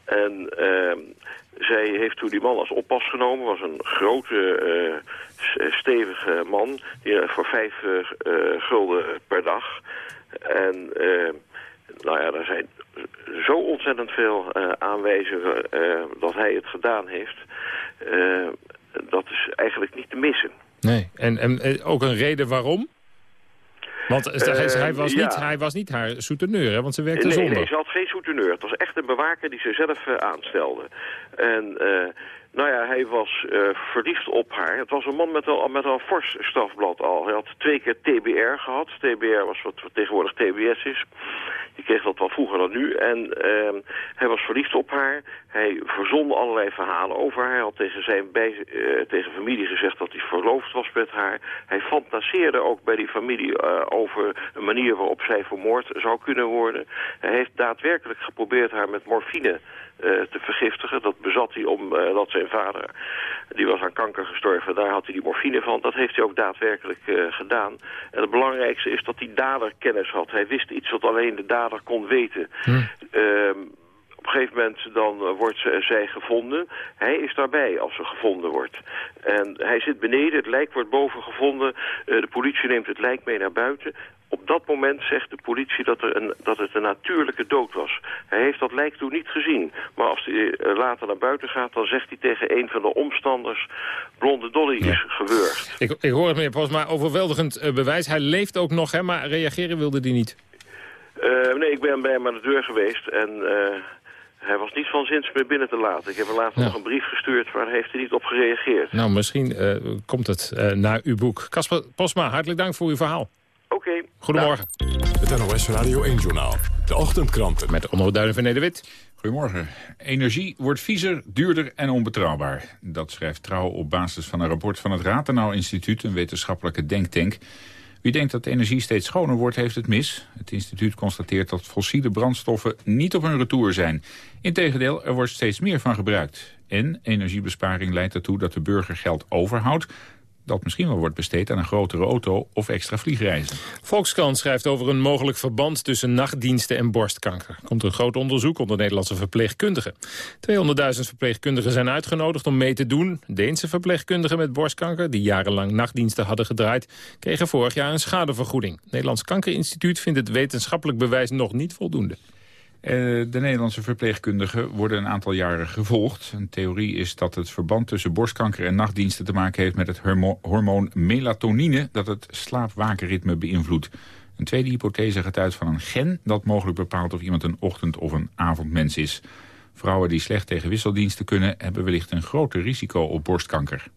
En ehm, zij heeft toen die man als oppas genomen, was een grote, stevige man, die, voor vijf gulden per dag. En eh, nou ja, er zijn zo ontzettend veel aanwijzingen dat hij het gedaan heeft. Dat is eigenlijk niet te missen. Nee, en, en eh, ook een reden waarom? Want eh, hij, was ja. niet, hij was niet haar souteneur, hè, want ze werkte nee, zonder. nee, ze had geen souteneur. Het was echt een bewaker die ze zelf eh, aanstelde. En nou ja, hij was eh, verliefd op haar. Het was een man met al met een fors strafblad al. Hij had twee keer TBR gehad. TBR was wat, tegenwoordig TBS is. Die kreeg dat wel vroeger dan nu. En ehm, hij was verliefd op haar. Hij verzon allerlei verhalen over haar. Hij had tegen zijn bij, eh, tegen familie gezegd dat hij verloofd was met haar. Hij fantaseerde ook bij die familie eh, over een manier waarop zij vermoord zou kunnen worden. Hij heeft daadwerkelijk geprobeerd haar met morfine te vergiftigen. Dat bezat hij omdat zijn vader, die was aan kanker gestorven, daar had hij die morfine van. Dat heeft hij ook daadwerkelijk eh, gedaan. En het belangrijkste is dat hij daderkennis had. Hij wist iets wat alleen de dader kon weten. Ehm, op een gegeven moment dan eh, wordt zij gevonden. Hij is daarbij als ze gevonden wordt. En hij zit beneden, het lijk wordt boven gevonden. Eh, de politie neemt het lijk mee naar buiten. Op dat moment zegt de politie dat, er een, dat het een natuurlijke dood was. Hij heeft dat lijk toen niet gezien. Maar als hij eh, later naar buiten gaat, dan zegt hij tegen een van de omstanders... Blonde Dolly is gewurgd. Ik, ik hoor het meneer Posma, overweldigend eh, bewijs. Hij leeft ook nog, hè, maar reageren wilde hij niet. Eh, nee, ik ben bij hem aan de deur geweest en hij was niet van zins me binnen te laten. Ik heb hem later nog een brief gestuurd, maar heeft hij niet op gereageerd. Nou, misschien komt het naar uw boek. Casper Posma, hartelijk dank voor uw verhaal. Oké. Goedemorgen. Het NOS Radio 1-journaal. De ochtendkranten. Met Onno Duinen van Nederwit. Goedemorgen. Energie wordt viezer, duurder en onbetrouwbaar. Dat schrijft Trouw op basis van een rapport van het Ratenau Instituut... een wetenschappelijke denktank. Wie denkt dat energie steeds schoner wordt, heeft het mis. Het instituut constateert dat fossiele brandstoffen niet op hun retour zijn. Integendeel, er wordt steeds meer van gebruikt. En energiebesparing leidt ertoe dat de burger geld overhoudt dat misschien wel wordt besteed aan een grotere auto of extra vliegreizen. Volkskrant schrijft over een mogelijk verband tussen nachtdiensten en borstkanker. Er komt een groot onderzoek onder Nederlandse verpleegkundigen. 200.000 verpleegkundigen zijn uitgenodigd om mee te doen. Deense verpleegkundigen met borstkanker, die jarenlang nachtdiensten hadden gedraaid, kregen vorig jaar een schadevergoeding. Nederlands Kankerinstituut vindt het wetenschappelijk bewijs nog niet voldoende. Eh, de Nederlandse verpleegkundigen worden een aantal jaren gevolgd. Een theorie is dat het verband tussen borstkanker en nachtdiensten te maken heeft met het hormoon melatonine dat het slaapwakenritme beïnvloedt. Een tweede hypothese gaat uit van een gen dat mogelijk bepaalt of iemand een ochtend- of een avondmens is. Vrouwen die slecht tegen wisseldiensten kunnen hebben wellicht een groter risico op borstkanker.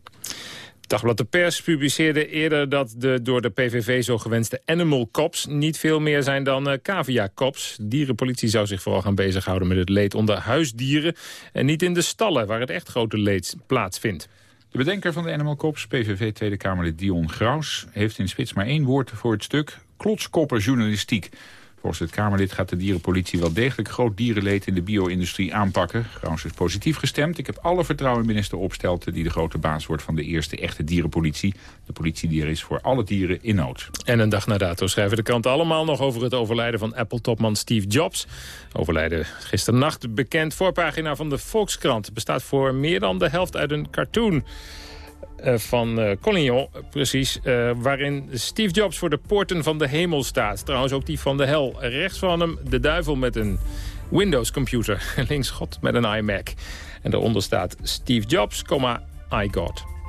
Dagblad de Pers publiceerde eerder dat de door de PVV zo gewenste animal cops niet veel meer zijn dan uh, cavia cops. Dierenpolitie zou zich vooral gaan bezighouden met het leed onder huisdieren en niet in de stallen waar het echt grote leed plaatsvindt. De bedenker van de Animal Cops, PVV Tweede Kamerlid Dion Graus, heeft in spits maar één woord voor het stuk klotskoppen journalistiek. Volgens het Kamerlid gaat de dierenpolitie wel degelijk groot dierenleed in de bio-industrie aanpakken. Graus is positief gestemd. Ik heb alle vertrouwen in minister Opstelten die de grote baas wordt van de eerste echte dierenpolitie. De politie die er is voor alle dieren in nood. En een dag na dato schrijven de kranten allemaal nog over het overlijden van Apple-topman Steve Jobs. Overlijden gisternacht bekend. Voorpagina van de Volkskrant bestaat voor meer dan de helft uit een cartoon. Uh, van uh, Collignon, precies. Uh, waarin Steve Jobs voor de poorten van de hemel staat. Trouwens ook die van de hel. Rechts van hem de duivel met een Windows-computer. Links God met een iMac. En daaronder staat Steve Jobs, I God.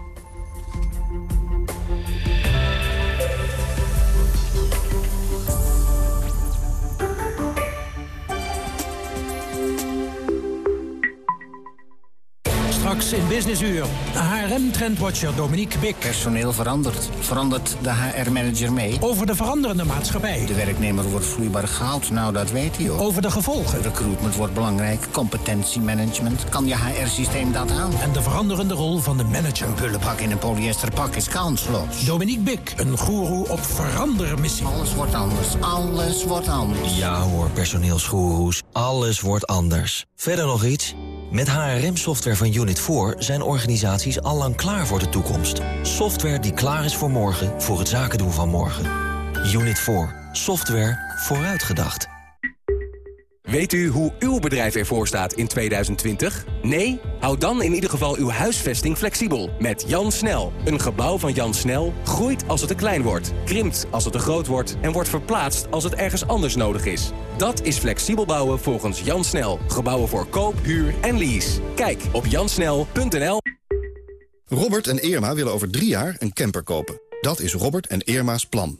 Straks in Businessuur. HRM-trendwatcher Dominique Bik. Personeel verandert. Verandert de HR-manager mee? Over de veranderende maatschappij. De werknemer wordt vloeibaar gehaald. Nou, dat weet hij ook. Over de gevolgen. Recruitment wordt belangrijk. Competentiemanagement. Kan je HR-systeem dat aan? En de veranderende rol van de manager. Een bullenpak in een polyesterpak is kansloos. Dominique Bik, een goeroe op verandermissie. Alles wordt anders. Alles wordt anders. Ja hoor, personeelsgoeroes. Alles wordt anders. Verder nog iets? Met HRM-software van Unit 4 zijn organisaties allang klaar voor de toekomst. Software die klaar is voor morgen, voor het zaken doen van morgen. Unit 4. Software vooruitgedacht. Weet u hoe uw bedrijf ervoor staat in 2020? Nee? Houd dan in ieder geval uw huisvesting flexibel. Met Jan Snel. Een gebouw van Jan Snel groeit als het te klein wordt, krimpt als het te groot wordt en wordt verplaatst als het ergens anders nodig is. Dat is flexibel bouwen volgens Jan Snel. Gebouwen voor koop, huur en lease. Kijk op jansnel.nl. Robert en Irma willen over drie jaar een camper kopen. Dat is Robert en Irma's plan.